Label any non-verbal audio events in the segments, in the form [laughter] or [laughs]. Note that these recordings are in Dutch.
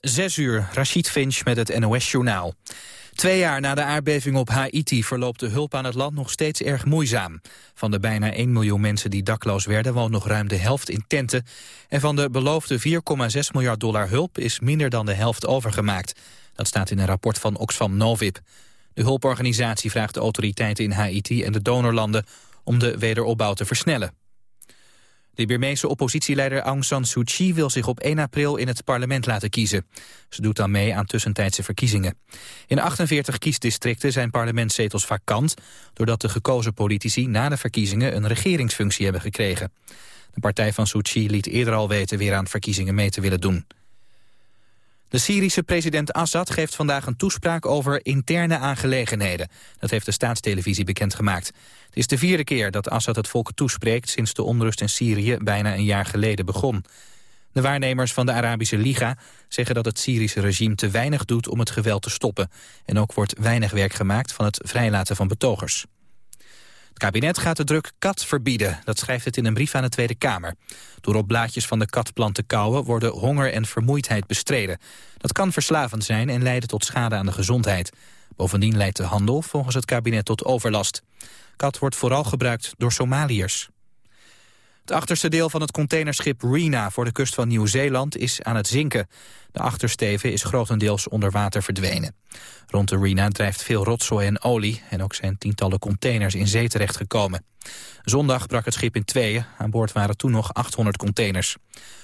Zes uur, Rashid Finch met het NOS-journaal. Twee jaar na de aardbeving op Haiti verloopt de hulp aan het land nog steeds erg moeizaam. Van de bijna 1 miljoen mensen die dakloos werden woont nog ruim de helft in tenten. En van de beloofde 4,6 miljard dollar hulp is minder dan de helft overgemaakt. Dat staat in een rapport van Oxfam Novib. De hulporganisatie vraagt de autoriteiten in Haiti en de donorlanden om de wederopbouw te versnellen. De Birmeese oppositieleider Aung San Suu Kyi wil zich op 1 april in het parlement laten kiezen. Ze doet dan mee aan tussentijdse verkiezingen. In 48 kiesdistricten zijn parlementszetels vakant... doordat de gekozen politici na de verkiezingen een regeringsfunctie hebben gekregen. De partij van Suu Kyi liet eerder al weten weer aan verkiezingen mee te willen doen. De Syrische president Assad geeft vandaag een toespraak over interne aangelegenheden. Dat heeft de staatstelevisie bekendgemaakt. Het is de vierde keer dat Assad het volk toespreekt sinds de onrust in Syrië bijna een jaar geleden begon. De waarnemers van de Arabische Liga zeggen dat het Syrische regime te weinig doet om het geweld te stoppen. En ook wordt weinig werk gemaakt van het vrijlaten van betogers. Kabinet gaat de druk kat verbieden. Dat schrijft het in een brief aan de Tweede Kamer. Door op blaadjes van de katplant te kauwen worden honger en vermoeidheid bestreden. Dat kan verslavend zijn en leiden tot schade aan de gezondheid. Bovendien leidt de handel volgens het kabinet tot overlast. Kat wordt vooral gebruikt door Somaliërs. Het achterste deel van het containerschip Rena voor de kust van Nieuw-Zeeland is aan het zinken. De achtersteven is grotendeels onder water verdwenen. Rond de Rena drijft veel rotzooi en olie en ook zijn tientallen containers in zee terechtgekomen. Zondag brak het schip in tweeën, aan boord waren toen nog 800 containers.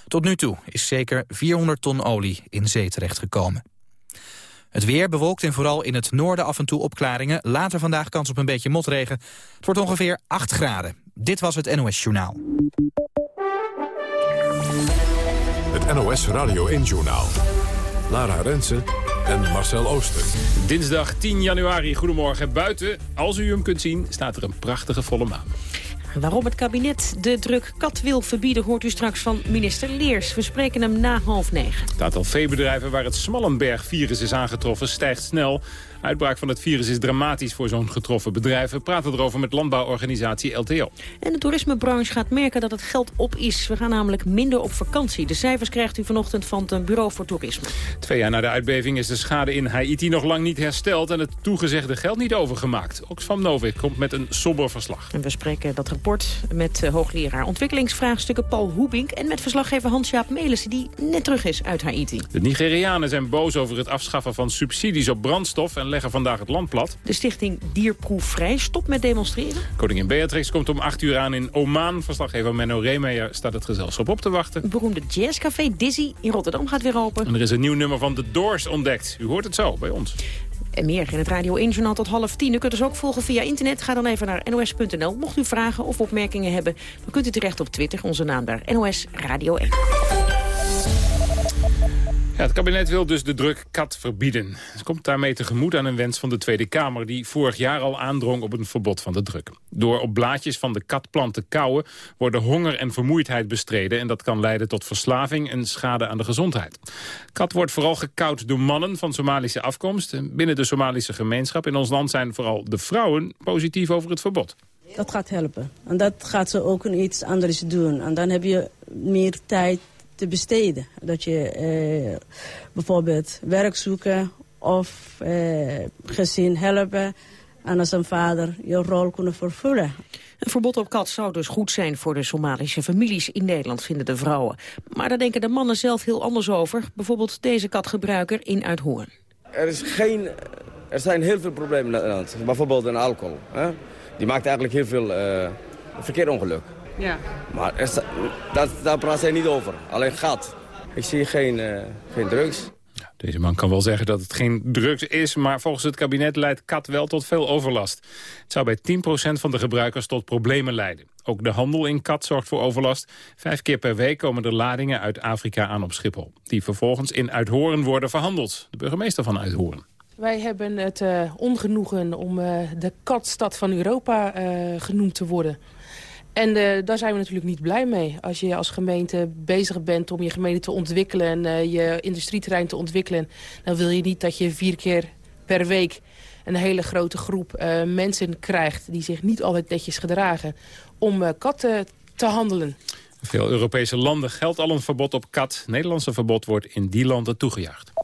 Tot nu toe is zeker 400 ton olie in zee terechtgekomen. Het weer bewolkt en vooral in het noorden af en toe opklaringen. Later vandaag kans op een beetje motregen. Het wordt ongeveer 8 graden. Dit was het NOS Journaal. Het NOS Radio 1 Journaal. Lara Rensen en Marcel Ooster. Dinsdag 10 januari, goedemorgen. Buiten, als u hem kunt zien, staat er een prachtige volle maan. Waarom het kabinet de druk kat wil verbieden... hoort u straks van minister Leers. We spreken hem na half negen. Het aantal veebedrijven waar het Smallenberg-virus is aangetroffen stijgt snel. Uitbraak van het virus is dramatisch voor zo'n getroffen bedrijf. We praten erover met landbouworganisatie LTO. En de toerismebranche gaat merken dat het geld op is. We gaan namelijk minder op vakantie. De cijfers krijgt u vanochtend van het Bureau voor Toerisme. Twee jaar na de uitbeving is de schade in Haiti nog lang niet hersteld... en het toegezegde geld niet overgemaakt. Oxfam Novik komt met een somber verslag. En we spreken dat rapport met eh, hoogleraar ontwikkelingsvraagstukken Paul Hoebink... en met verslaggever Hans-Jaap Melissen, die net terug is uit Haiti. De Nigerianen zijn boos over het afschaffen van subsidies op brandstof... en leggen vandaag het land plat. De stichting Dierproefvrij stopt met demonstreren. Koningin Beatrix komt om 8 uur aan in Oman. Verslaggever Menno Reemeyer staat het gezelschap op te wachten. Het beroemde jazzcafé Dizzy in Rotterdam gaat weer open. En er is een nieuw nummer van The Doors ontdekt. U hoort het zo bij ons. En meer in het Radio 1 Journaal tot half tien. U kunt ons ook volgen via internet. Ga dan even naar nos.nl. Mocht u vragen of opmerkingen hebben, dan kunt u terecht op Twitter. Onze naam daar, NOS Radio 1. Het kabinet wil dus de druk kat verbieden. Het komt daarmee tegemoet aan een wens van de Tweede Kamer... die vorig jaar al aandrong op een verbod van de druk. Door op blaadjes van de katplant te kauwen... worden honger en vermoeidheid bestreden... en dat kan leiden tot verslaving en schade aan de gezondheid. Kat wordt vooral gekauwd door mannen van Somalische afkomst. Binnen de Somalische gemeenschap in ons land zijn vooral de vrouwen... positief over het verbod. Dat gaat helpen. En dat gaat ze ook iets anders doen. En dan heb je meer tijd te besteden. Dat je eh, bijvoorbeeld werk zoeken of eh, gezin helpen... en als een vader je rol kunnen vervullen. Een verbod op kat zou dus goed zijn voor de Somalische families in Nederland, vinden de vrouwen. Maar daar denken de mannen zelf heel anders over. Bijvoorbeeld deze katgebruiker in Uithoorn. Er, is geen, er zijn heel veel problemen in Nederland. Bijvoorbeeld een alcohol. Hè? Die maakt eigenlijk heel veel uh, verkeerongeluk. Ja. Maar er, dat, daar praat hij niet over. Alleen gat. Ik zie geen, uh, geen drugs. Deze man kan wel zeggen dat het geen drugs is... maar volgens het kabinet leidt kat wel tot veel overlast. Het zou bij 10% van de gebruikers tot problemen leiden. Ook de handel in kat zorgt voor overlast. Vijf keer per week komen er ladingen uit Afrika aan op Schiphol. Die vervolgens in Uithoren worden verhandeld. De burgemeester van Uithoren. Wij hebben het uh, ongenoegen om uh, de katstad van Europa uh, genoemd te worden. En uh, daar zijn we natuurlijk niet blij mee. Als je als gemeente bezig bent om je gemeente te ontwikkelen... en uh, je industrieterrein te ontwikkelen... dan wil je niet dat je vier keer per week een hele grote groep uh, mensen krijgt... die zich niet altijd netjes gedragen om katten te handelen. Veel Europese landen geldt al een verbod op kat. Nederlandse verbod wordt in die landen toegejuicht.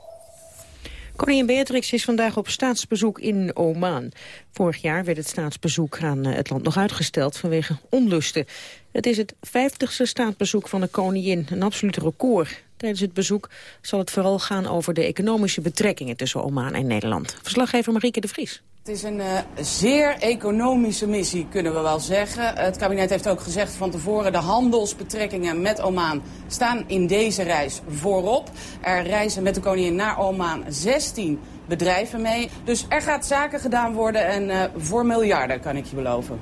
Koningin Beatrix is vandaag op staatsbezoek in Oman. Vorig jaar werd het staatsbezoek aan eh, het land nog uitgesteld vanwege onlusten. Het is het vijftigste staatsbezoek van de koningin, een absoluut record. Tijdens het bezoek zal het vooral gaan over de economische betrekkingen tussen Oman en Nederland. Verslaggever Marieke de Vries. Het is een uh, zeer economische missie, kunnen we wel zeggen. Het kabinet heeft ook gezegd van tevoren... de handelsbetrekkingen met Oman staan in deze reis voorop. Er reizen met de koningin naar Oman 16 bedrijven mee. Dus er gaat zaken gedaan worden en uh, voor miljarden, kan ik je beloven.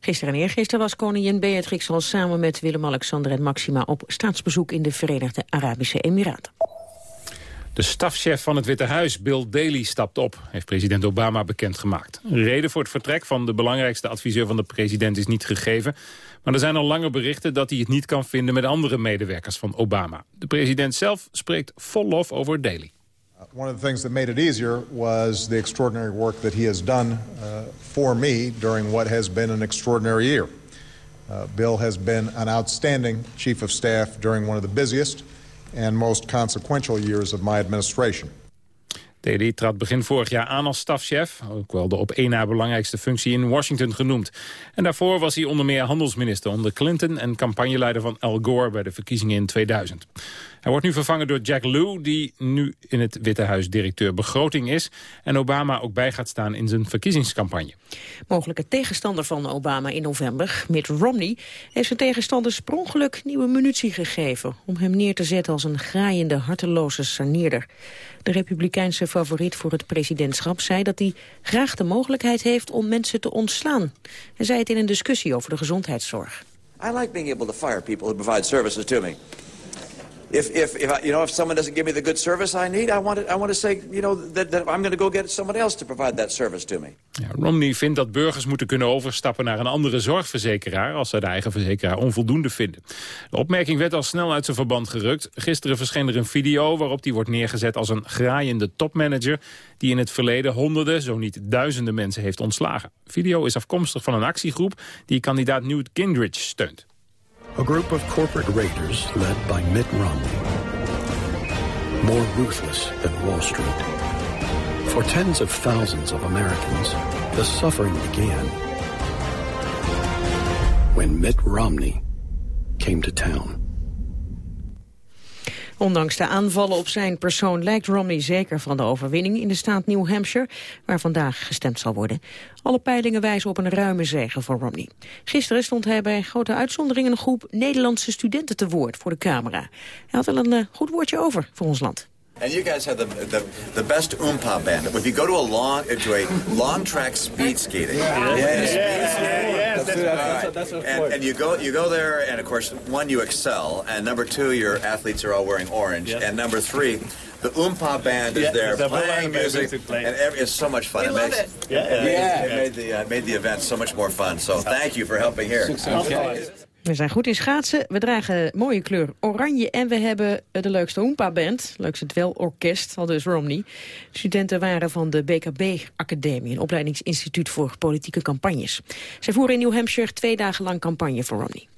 Gisteren en eergisteren was koningin Beatrix al samen met Willem-Alexander en Maxima... op staatsbezoek in de Verenigde Arabische Emiraten. De stafchef van het Witte Huis, Bill Daley, stapt op, heeft president Obama bekendgemaakt. Reden voor het vertrek van de belangrijkste adviseur van de president is niet gegeven. Maar er zijn al lange berichten dat hij het niet kan vinden met andere medewerkers van Obama. De president zelf spreekt vol lof over Daley. Uh, one of the things that made it easier was the extraordinary work that he has done uh, for me during what has been an extraordinary year. Uh, Bill has been an outstanding chief of staff during one of the busiest and most consequential years of my administration. Daley trad begin vorig jaar aan als stafchef, ook wel de op één na belangrijkste functie in Washington genoemd. En daarvoor was hij onder meer handelsminister onder Clinton en campagneleider van Al Gore bij de verkiezingen in 2000. Hij wordt nu vervangen door Jack Lew, die nu in het Witte Huis directeur begroting is... en Obama ook bij gaat staan in zijn verkiezingscampagne. Mogelijke tegenstander van Obama in november, Mitt Romney... heeft zijn tegenstanders per nieuwe munitie gegeven... om hem neer te zetten als een graaiende, harteloze saneerder. De republikeinse favoriet voor het presidentschap zei dat hij graag de mogelijkheid heeft om mensen te ontslaan. Hij zei het in een discussie over de gezondheidszorg. I like being able to fire people who provide services to me if, if, if, you know, if someone doesn't give me the good service I need, I want to, I want to say, you know, that, I'm going to go get someone else to provide that service to me. Ja, Romney vindt dat burgers moeten kunnen overstappen naar een andere zorgverzekeraar als ze de eigen verzekeraar onvoldoende vinden. De opmerking werd al snel uit zijn verband gerukt. Gisteren verscheen er een video waarop die wordt neergezet als een graaiende topmanager die in het verleden honderden, zo niet duizenden mensen heeft ontslagen. De video is afkomstig van een actiegroep die kandidaat Newt Gingrich steunt. A group of corporate raiders led by Mitt Romney. More ruthless than Wall Street. For tens of thousands of Americans, the suffering began when Mitt Romney came to town. Ondanks de aanvallen op zijn persoon lijkt Romney zeker van de overwinning in de staat New Hampshire, waar vandaag gestemd zal worden. Alle peilingen wijzen op een ruime zege voor Romney. Gisteren stond hij bij grote uitzondering een groep Nederlandse studenten te woord voor de camera. Hij had wel een uh, goed woordje over voor ons land. And you guys have the, the, the best oompa band. If you go to a long to a long track speed skating, yeah, yeah, yeah, yeah, that's, that's, that's, and, and, you go you go there, and of course, one you excel, and number two, your athletes are all wearing orange, and number three. The Oompa band is there playing music, and every, it's so much fun. We it makes, it. Yeah, yeah. It, it, made the uh, made the event so much more fun. So thank you for helping here. Okay. We zijn goed in schaatsen. We dragen mooie kleur oranje. En we hebben de leukste Oompa-band. Leukste dwelorkest, al dus Romney. Studenten waren van de BKB-academie. Een opleidingsinstituut voor politieke campagnes. Zij voeren in New Hampshire twee dagen lang campagne voor Romney.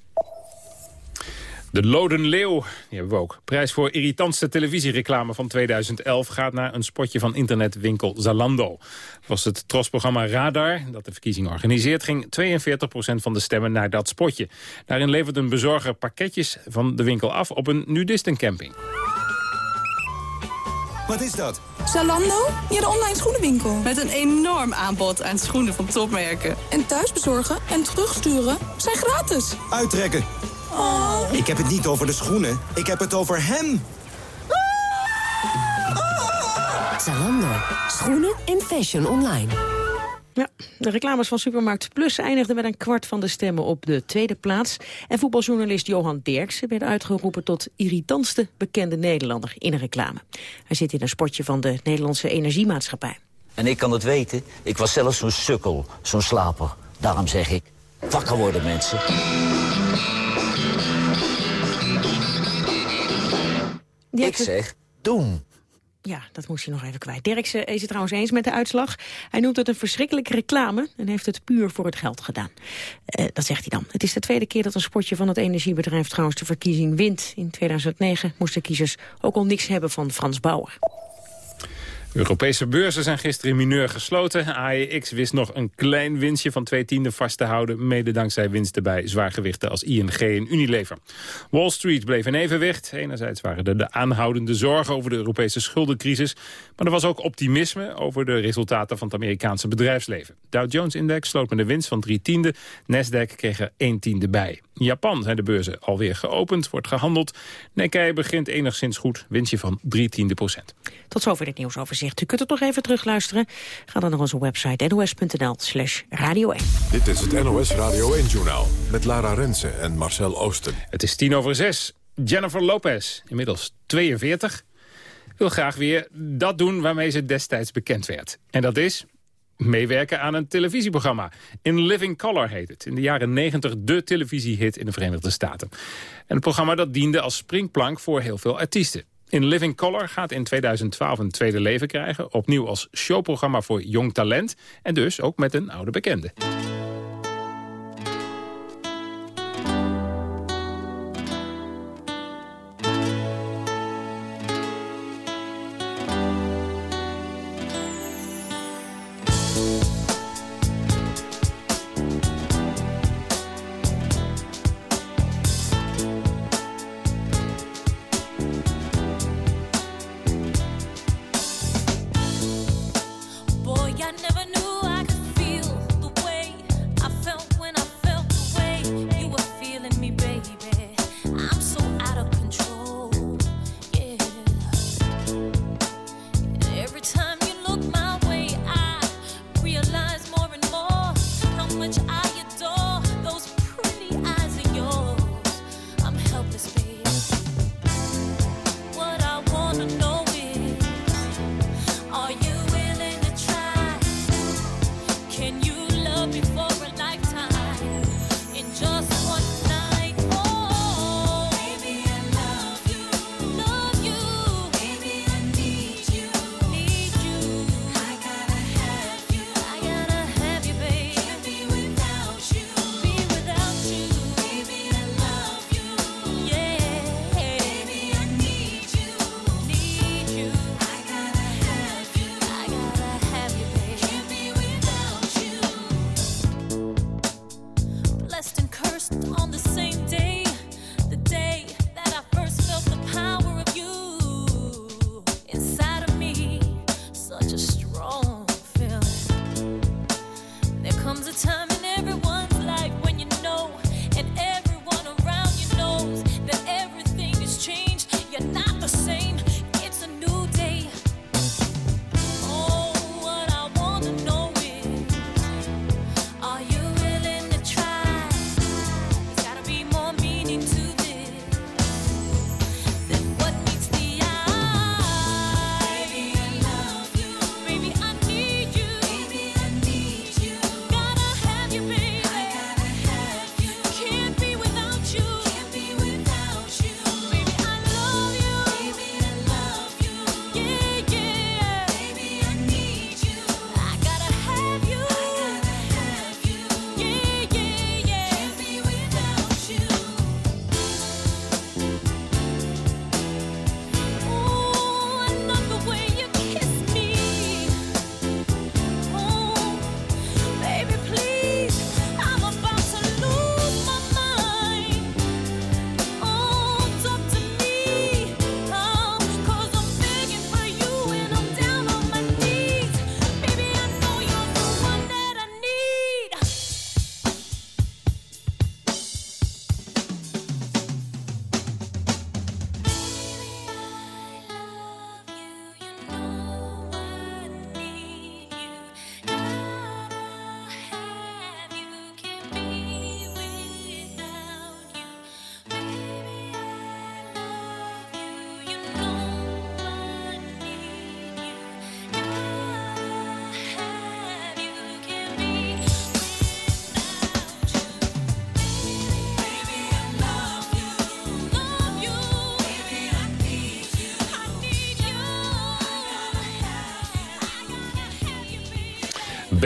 De Loden Leeuw, die hebben we ook. Prijs voor irritantste televisiereclame van 2011 gaat naar een spotje van internetwinkel Zalando. Was het trosprogramma Radar, dat de verkiezing organiseert, ging 42% van de stemmen naar dat spotje. Daarin levert een bezorger pakketjes van de winkel af op een nudistencamping. Wat is dat? Zalando? Ja, de online schoenenwinkel. Met een enorm aanbod aan schoenen van topmerken. En thuisbezorgen en terugsturen zijn gratis. Uittrekken. Oh. Ik heb het niet over de schoenen. Ik heb het over hem. Zalando. Schoenen en fashion online. Ja, de reclames van Supermarkt Plus eindigden met een kwart van de stemmen op de tweede plaats. En voetbaljournalist Johan Derksen werd uitgeroepen tot irritantste bekende Nederlander in een reclame. Hij zit in een spotje van de Nederlandse Energiemaatschappij. En ik kan het weten, ik was zelfs zo'n sukkel, zo'n slaper. Daarom zeg ik, wakker worden mensen. Ik zeg, doen. Ja, dat moest je nog even kwijt. Derksen is het trouwens eens met de uitslag. Hij noemt het een verschrikkelijke reclame en heeft het puur voor het geld gedaan. Uh, dat zegt hij dan. Het is de tweede keer dat een sportje van het energiebedrijf trouwens de verkiezing wint. In 2009 moesten kiezers ook al niks hebben van Frans Bauer. Europese beurzen zijn gisteren in mineur gesloten. AEX wist nog een klein winstje van twee tienden vast te houden... mede dankzij winsten bij zwaargewichten als ING en Unilever. Wall Street bleef in evenwicht. Enerzijds waren er de aanhoudende zorgen over de Europese schuldencrisis... maar er was ook optimisme over de resultaten van het Amerikaanse bedrijfsleven. Dow Jones-index sloot met een winst van drie tienden. Nasdaq kreeg er één tiende bij. In Japan zijn de beurzen alweer geopend, wordt gehandeld. Nikkei begint enigszins goed, winstje van drie tiende procent. Tot zover dit nieuwsoverzicht. U kunt het nog even terugluisteren. Ga dan naar onze website nos.nl slash radio 1. Dit is het NOS Radio 1-journaal met Lara Rensen en Marcel Oosten. Het is tien over zes. Jennifer Lopez, inmiddels 42, wil graag weer dat doen waarmee ze destijds bekend werd. En dat is meewerken aan een televisieprogramma. In Living Color heet het. In de jaren 90 de televisiehit in de Verenigde Staten. En het programma dat diende als springplank voor heel veel artiesten. In Living Color gaat in 2012 een tweede leven krijgen. Opnieuw als showprogramma voor jong talent. En dus ook met een oude bekende.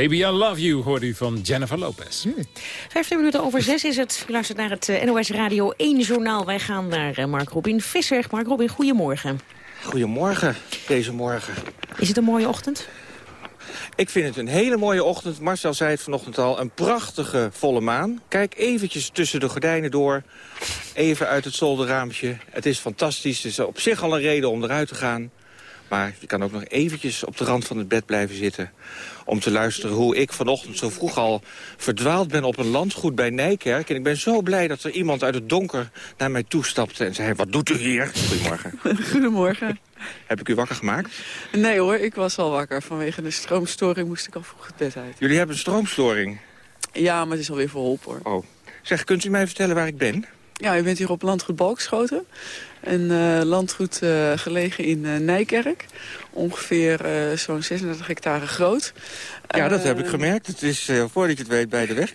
Baby I Love You hoorde u van Jennifer Lopez. Hmm. 15 minuten over zes is het. U luistert naar het eh, NOS Radio 1 journaal. Wij gaan naar eh, Mark Robin Visser. Mark Robin, goedemorgen. Goedemorgen, deze morgen. Is het een mooie ochtend? Ik vind het een hele mooie ochtend. Marcel zei het vanochtend al. Een prachtige volle maan. Kijk eventjes tussen de gordijnen door. Even uit het zolderraampje. Het is fantastisch. Het is op zich al een reden om eruit te gaan. Maar je kan ook nog eventjes op de rand van het bed blijven zitten... om te luisteren hoe ik vanochtend zo vroeg al verdwaald ben op een landgoed bij Nijkerk. En ik ben zo blij dat er iemand uit het donker naar mij toestapte en zei... wat doet u hier? Goedemorgen. [laughs] Goedemorgen. Heb ik u wakker gemaakt? Nee hoor, ik was al wakker. Vanwege de stroomstoring moest ik al vroeg het bed uit. Jullie hebben een stroomstoring? Ja, maar het is alweer verholpen hoor. Oh. Zeg, kunt u mij vertellen waar ik ben? Ja, u bent hier op landgoed Balkschoten. Een uh, landgoed uh, gelegen in uh, Nijkerk. Ongeveer zo'n 36 hectare groot. Ja, dat heb ik gemerkt. Het is, voordat je het weet, bij de weg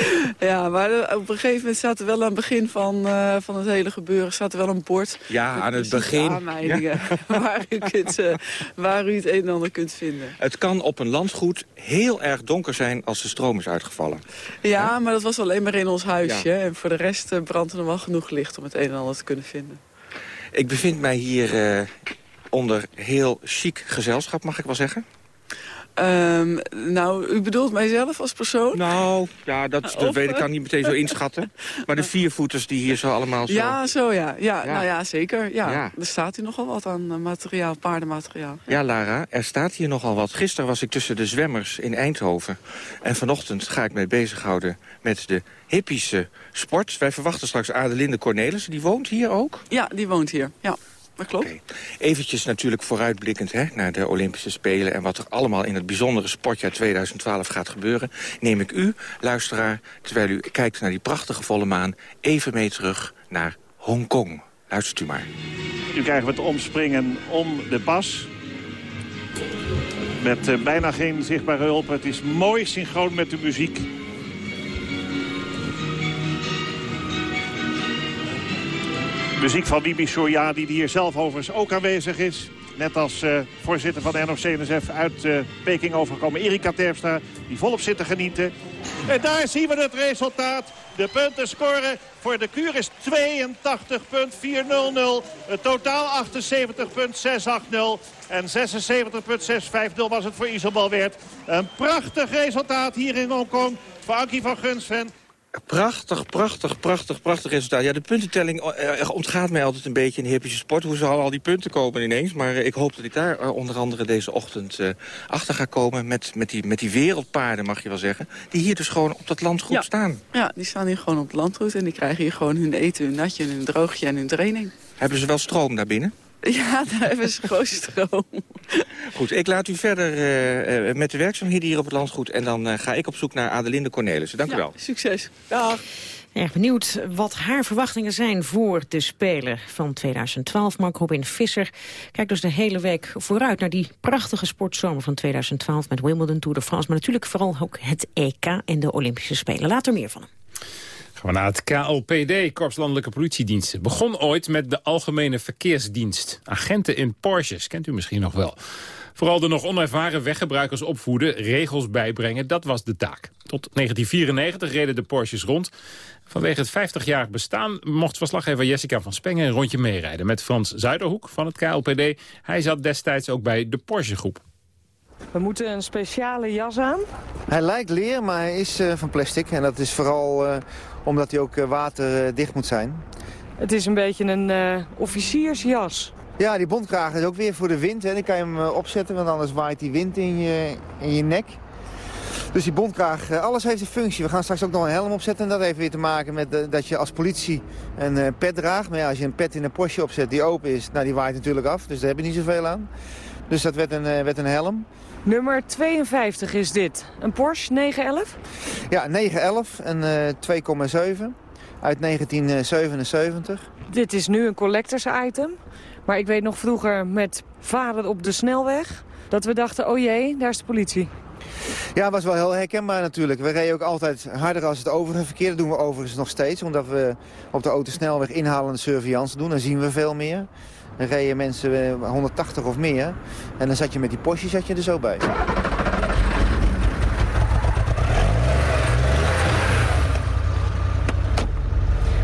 [laughs] ja, maar op een gegeven moment staat er wel aan het begin van, uh, van het hele gebeuren... staat er wel een bord. Ja, aan het begin. Aanleidingen ja. [laughs] waar, u kunt, uh, waar u het een en ander kunt vinden. Het kan op een landgoed heel erg donker zijn als de stroom is uitgevallen. Ja, ja? maar dat was alleen maar in ons huisje. Ja. En voor de rest brandt er nog wel genoeg licht om het een en ander te kunnen vinden. Ik bevind mij hier onder heel chic gezelschap, mag ik wel zeggen. Um, nou, u bedoelt mijzelf als persoon? Nou, ja, dat, dat of, weet ik kan niet meteen zo inschatten. Maar de viervoeters die hier zo allemaal zo... Ja, zo ja. ja, ja. Nou ja, zeker. Ja. ja. Er staat hier nogal wat aan materiaal, paardenmateriaal. Ja, Lara, er staat hier nogal wat. Gisteren was ik tussen de zwemmers in Eindhoven. En vanochtend ga ik mij bezighouden met de hippische sport. Wij verwachten straks Adelinde Cornelissen. Die woont hier ook? Ja, die woont hier, ja dat klopt. Okay. Eventjes natuurlijk vooruitblikkend hè, naar de Olympische Spelen... en wat er allemaal in het bijzondere sportjaar 2012 gaat gebeuren... neem ik u, luisteraar, terwijl u kijkt naar die prachtige volle maan... even mee terug naar Hongkong. Luistert u maar. Nu krijgen we het omspringen om de pas. Met uh, bijna geen zichtbare hulp. Het is mooi synchroon met de muziek. Muziek van Bibi Soja, die hier zelf overigens ook aanwezig is. Net als uh, voorzitter van de NOC-NSF uit uh, Peking overgekomen, Erika Terpstra, die volop zit te genieten. En daar zien we het resultaat. De punten scoren voor de Kuur is 82.400. Het totaal 78.680. En 76.650 was het voor Isobal werd. Een prachtig resultaat hier in Hongkong voor Ankie van Gunsven. Prachtig, prachtig, prachtig, prachtig resultaat. Ja, de puntentelling uh, ontgaat mij altijd een beetje in de hippische sport. Hoe zal al die punten komen ineens? Maar uh, ik hoop dat ik daar uh, onder andere deze ochtend achter ga komen... Met, met, die, met die wereldpaarden, mag je wel zeggen. Die hier dus gewoon op dat landgoed ja. staan. Ja, die staan hier gewoon op het landgoed. En die krijgen hier gewoon hun eten, hun natje, hun droogje en hun training. Hebben ze wel stroom daar binnen? [laughs] Ja, daar hebben ze gewoon stroom. Goed, ik laat u verder uh, met de werkzaamheden hier op het landgoed. En dan uh, ga ik op zoek naar Adelinde Cornelissen. Dank ja, u wel. Succes. Dag. Erg benieuwd wat haar verwachtingen zijn voor de Spelen van 2012. Mark Robin Visser kijkt dus de hele week vooruit naar die prachtige sportzomer van 2012... met Wimbledon, Tour de France, maar natuurlijk vooral ook het EK en de Olympische Spelen. Later meer van hem. Gaan we naar het KLPD, Korps Landelijke Politiediensten. Begon ooit met de Algemene Verkeersdienst. Agenten in Porsches, kent u misschien nog wel. Vooral de nog onervaren weggebruikers opvoeden, regels bijbrengen, dat was de taak. Tot 1994 reden de Porsches rond. Vanwege het 50-jarig bestaan mocht verslaggever Jessica van Spengen een rondje meerijden... met Frans Zuiderhoek van het KLPD. Hij zat destijds ook bij de Porsche-groep. We moeten een speciale jas aan. Hij lijkt leer, maar hij is uh, van plastic. En dat is vooral uh, omdat hij ook uh, waterdicht moet zijn. Het is een beetje een officiersjas. Ja, die bondkraag is ook weer voor de wind. Hè. Dan kan je hem opzetten, want anders waait die wind in je, in je nek. Dus die bondkraag, alles heeft een functie. We gaan straks ook nog een helm opzetten. En dat heeft weer te maken met dat je als politie een pet draagt. Maar ja, als je een pet in een Porsche opzet die open is, nou die waait natuurlijk af. Dus daar heb je niet zoveel aan. Dus dat werd een, werd een helm. Nummer 52 is dit. Een Porsche 911? Ja, 911 en uh, 2,7 uit 1977. Dit is nu een collectors item. Maar ik weet nog vroeger met varen op de snelweg... dat we dachten, oh jee, daar is de politie. Ja, was wel heel herkenbaar natuurlijk. We reden ook altijd harder als het overige verkeer. Dat doen we overigens nog steeds. Omdat we op de autosnelweg inhalende surveillance doen. Dan zien we veel meer. Dan reden mensen eh, 180 of meer. En dan zat je met die Porsche zat je er zo bij.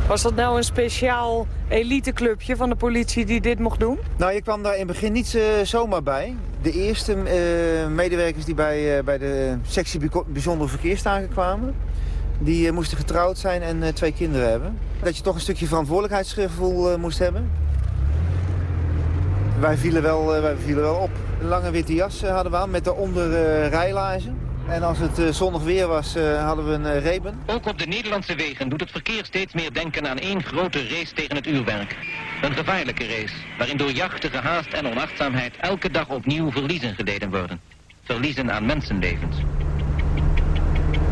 Was dat nou een speciaal eliteclubje van de politie die dit mocht doen? Nou, je kwam daar in het begin niet eh, zomaar bij. De eerste eh, medewerkers die bij, bij de sectie bijzonder verkeerstaken kwamen... die moesten getrouwd zijn en twee kinderen hebben. Dat je toch een stukje verantwoordelijkheidsgevoel moest hebben. Wij vielen wel, wij vielen wel op. Een lange witte jas hadden we aan met daaronder rijlaarzen. En als het uh, zonnig weer was, uh, hadden we een uh, reben. Ook op de Nederlandse wegen doet het verkeer steeds meer denken aan één grote race tegen het uurwerk. Een gevaarlijke race, waarin door jachten, gehaast en onachtzaamheid elke dag opnieuw verliezen geleden worden. Verliezen aan mensenlevens.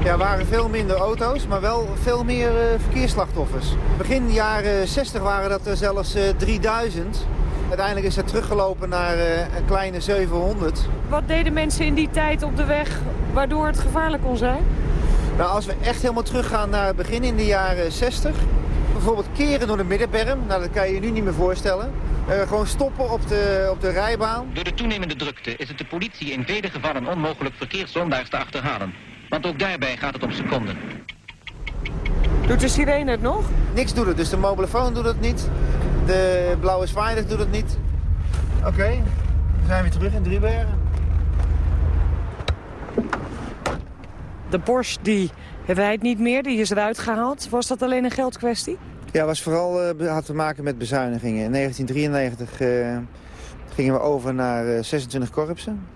Ja, er waren veel minder auto's, maar wel veel meer verkeersslachtoffers. Begin jaren 60 waren dat er zelfs 3000. Uiteindelijk is het teruggelopen naar een kleine 700. Wat deden mensen in die tijd op de weg waardoor het gevaarlijk kon zijn? Nou, als we echt helemaal teruggaan naar het begin in de jaren 60... bijvoorbeeld keren door de middenberm, nou, dat kan je je nu niet meer voorstellen... Uh, gewoon stoppen op de, op de rijbaan. Door de toenemende drukte is het de politie in vele gevallen onmogelijk verkeerszondaars te achterhalen. Want ook daarbij gaat het om seconden. Doet de sirene het nog? Niks doet het, dus de mobielefoon doet het niet. De blauwe zwaailicht doet het niet. Oké, okay. we zijn weer terug in Driebergen. De Porsche die rijdt niet meer, die is eruit gehaald. Was dat alleen een geldkwestie? Ja, was vooral uh, had te maken met bezuinigingen. In 1993 uh, gingen we over naar uh, 26 korpsen.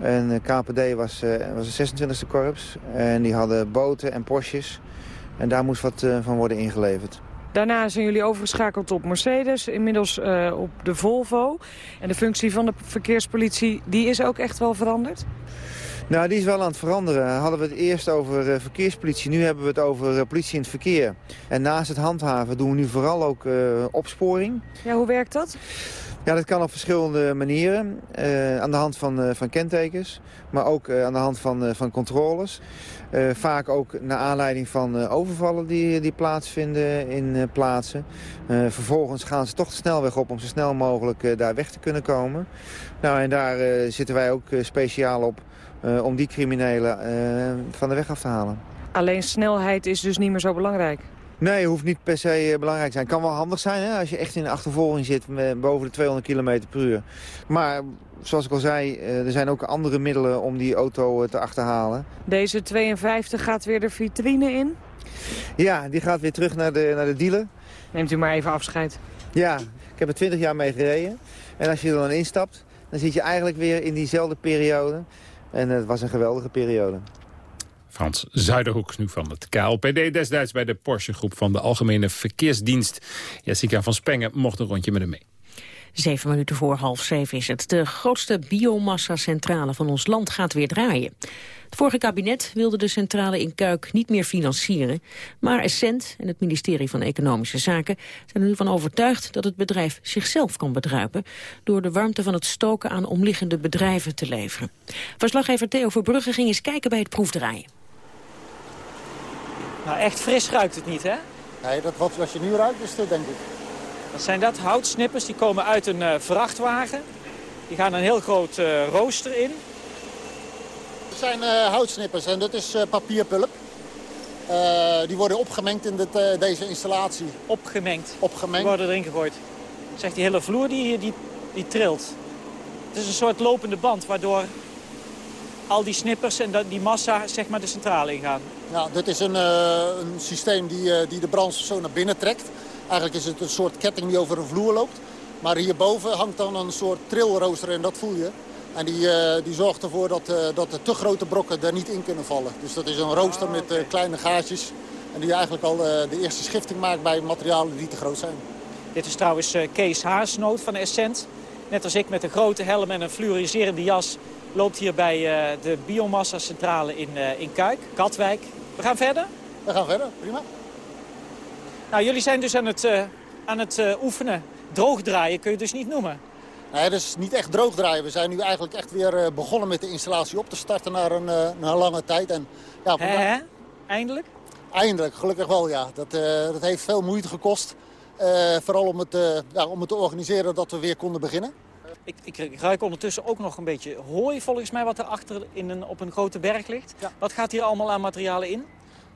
En KPD was, was de 26e korps. En die hadden boten en Porsches. En daar moest wat van worden ingeleverd. Daarna zijn jullie overgeschakeld op Mercedes, inmiddels op de Volvo. En de functie van de verkeerspolitie, die is ook echt wel veranderd? Nou, die is wel aan het veranderen. Hadden we het eerst over uh, verkeerspolitie, nu hebben we het over uh, politie in het verkeer. En naast het handhaven doen we nu vooral ook opsporing. Ja, hoe werkt dat? Ja, dat kan op verschillende manieren. aan de hand van, van kentekens, maar ook aan de hand van, van controles. Vaak ook naar aanleiding van overvallen die, die plaatsvinden in plaatsen. vervolgens gaan ze toch de snelweg op om zo snel mogelijk daar weg te kunnen komen. Nou, en daar zitten wij ook speciaal op om die criminelen van de weg af te halen. Alleen snelheid is dus niet meer zo belangrijk? Nee, hoeft niet per se uh, belangrijk te zijn. kan wel handig zijn hè, als je echt in de achtervolging zit met boven de 200 km per uur. Maar zoals ik al zei, er zijn ook andere middelen om die auto te achterhalen. Deze 52 gaat weer de vitrine in? Ja, die gaat weer terug naar de, naar de dealer. Neemt u maar even afscheid. Ja, ik heb er 20 jaar mee gereden. En als je er dan instapt, dan zit je eigenlijk weer in diezelfde periode. En het was een geweldige periode. Frans Zuiderhoek nu van het KLPD. Destijds bij de Porsche-groep van de Algemene Verkeersdienst. Jessica van Spengen mocht een rondje met hem mee. Zeven minuten voor half zeven is het. De grootste biomassa-centrale van ons land gaat weer draaien. Het vorige kabinet wilde de centrale in Kuik niet meer financieren. Maar Essent en het ministerie van Economische Zaken zijn er nu van overtuigd dat het bedrijf zichzelf kan bedruipen... door de warmte van het stoken aan omliggende bedrijven te leveren. Verslaggever Theo Verbrugge ging eens kijken bij het proefdraaien. Nou, echt fris ruikt het niet, hè? Nee, dat wat, wat je nu ruikt is dit, denk ik. Wat zijn dat? Houtsnippers, die komen uit een uh, vrachtwagen. Die gaan een heel groot uh, rooster in. Het zijn uh, houtsnippers en dat is papierpulp. die worden opgemengd in dit, deze installatie. Opgemengd? Opgemengd. Die worden erin gegooid. Zegt die hele vloer die, die, die trilt. Het is een soort lopende band waardoor al die snippers en die massa zeg maar de centrale ingaan. Ja, dit is een, een systeem die, die de brandstof zo naar binnen trekt. Eigenlijk is het een soort ketting die over een vloer loopt. Maar hierboven hangt dan een soort trilrooster en dat voel je. En die, uh, die zorgt ervoor dat, uh, dat de te grote brokken er niet in kunnen vallen. Dus dat is een rooster ah, okay. met uh, kleine gaatjes. En die eigenlijk al de eerste schifting maakt bij materialen die te groot zijn. Dit is trouwens Kees Haarsnoot van Essent. Net als ik met een grote helm en een fluoriserende jas... loopt hier bij de biomassa-centrale in, in Kuik, Katwijk. We gaan verder? We gaan verder, prima. Nou, jullie zijn dus aan het, uh, aan het oefenen. Droogdraaien kun je dus niet noemen. Nee, dat is niet echt droogdraaien. We zijn nu eigenlijk echt weer begonnen met de installatie op te starten naar een, na een lange tijd. En, ja, He, Eindelijk? Eindelijk, gelukkig wel, ja. Dat, dat heeft veel moeite gekost. vooral om het, ja, om het te organiseren dat we weer konden beginnen. Ik, ik, ruik ondertussen ook nog een beetje hooi volgens mij wat er achter in een, op een grote berg ligt. Ja. Wat gaat hier allemaal aan materialen in?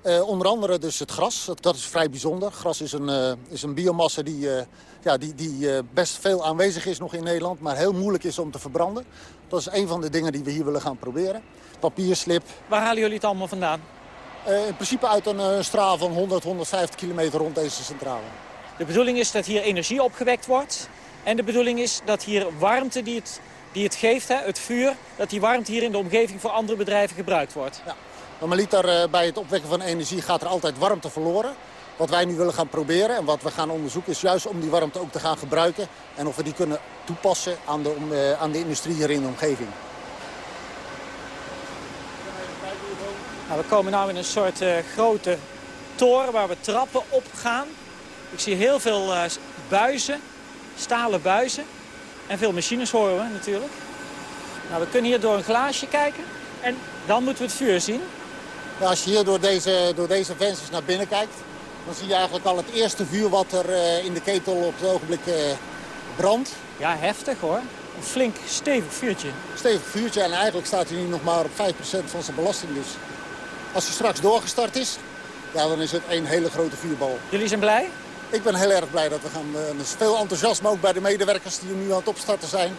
Uh, onder andere dus het gras, dat, dat, is vrij bijzonder. Gras is een, uh, is een biomassa die, uh, ja, die, die best veel aanwezig is nog in Nederland... maar heel moeilijk is om te verbranden. Dat is een van de dingen die we hier willen gaan proberen. Papierslip. Waar halen jullie het allemaal vandaan? in principe uit een straal van 100, 150 kilometer rond deze centrale. De bedoeling is dat hier energie opgewekt wordt. En de bedoeling is dat hier warmte die het, die het geeft, hè, het vuur... dat die warmte hier in de omgeving voor andere bedrijven gebruikt wordt. Ja. Normaliter uh, bij het opwekken van energie gaat er altijd warmte verloren. Wat wij nu willen gaan proberen en wat we gaan onderzoeken is juist om die warmte ook te gaan gebruiken. En of we die kunnen toepassen aan de, uh, aan de industrie hier in de omgeving. Nou, we komen nu in een soort uh, grote toren waar we trappen op gaan. Ik zie heel veel buizen, stalen buizen. En veel machines horen we natuurlijk. Nou, we kunnen hier door een glaasje kijken. En dan moeten we het vuur zien. Ja, als je hier door deze, door deze vensters naar binnen kijkt... dan zie je eigenlijk al het eerste vuur wat er uh, in de ketel op het ogenblik uh, brandt. Ja, heftig hoor. Een flink stevig vuurtje. Stevig vuurtje en eigenlijk staat hij nu nog maar op 5% van zijn belasting. Dus als hij straks doorgestart is, ja, dan is het één hele grote vuurbal. Jullie zijn blij? Ik ben heel erg blij dat we gaan. Er is veel enthousiasme ook bij de medewerkers die nu aan het opstarten zijn.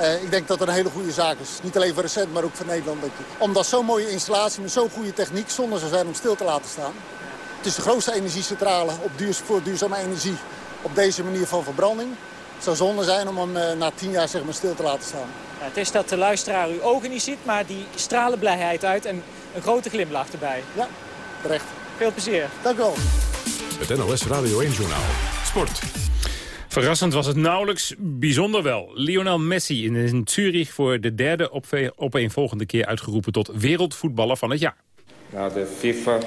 Uh, ik denk dat het een hele goede zaak is. Niet alleen voor recent, maar ook voor Nederland. Denk ik. Omdat zo'n mooie installatie met zo'n goede techniek zonder zou zijn om stil te laten staan. Het is de grootste energiecentrale op duur, voor duurzame energie op deze manier van verbranding. Het zou zonde zijn om hem uh, na tien jaar zeg maar, stil te laten staan. Ja, het is dat de luisteraar uw ogen niet ziet, maar die stralen blijheid uit en een grote glimlach erbij. Ja, terecht. Veel plezier. Dank u wel. Het NOS Radio 1 Journaal. Sport. Verrassend was het nauwelijks, bijzonder wel. Lionel Messi in Zurich voor de derde opeenvolgende keer uitgeroepen tot wereldvoetballer van het jaar. Na de FIFA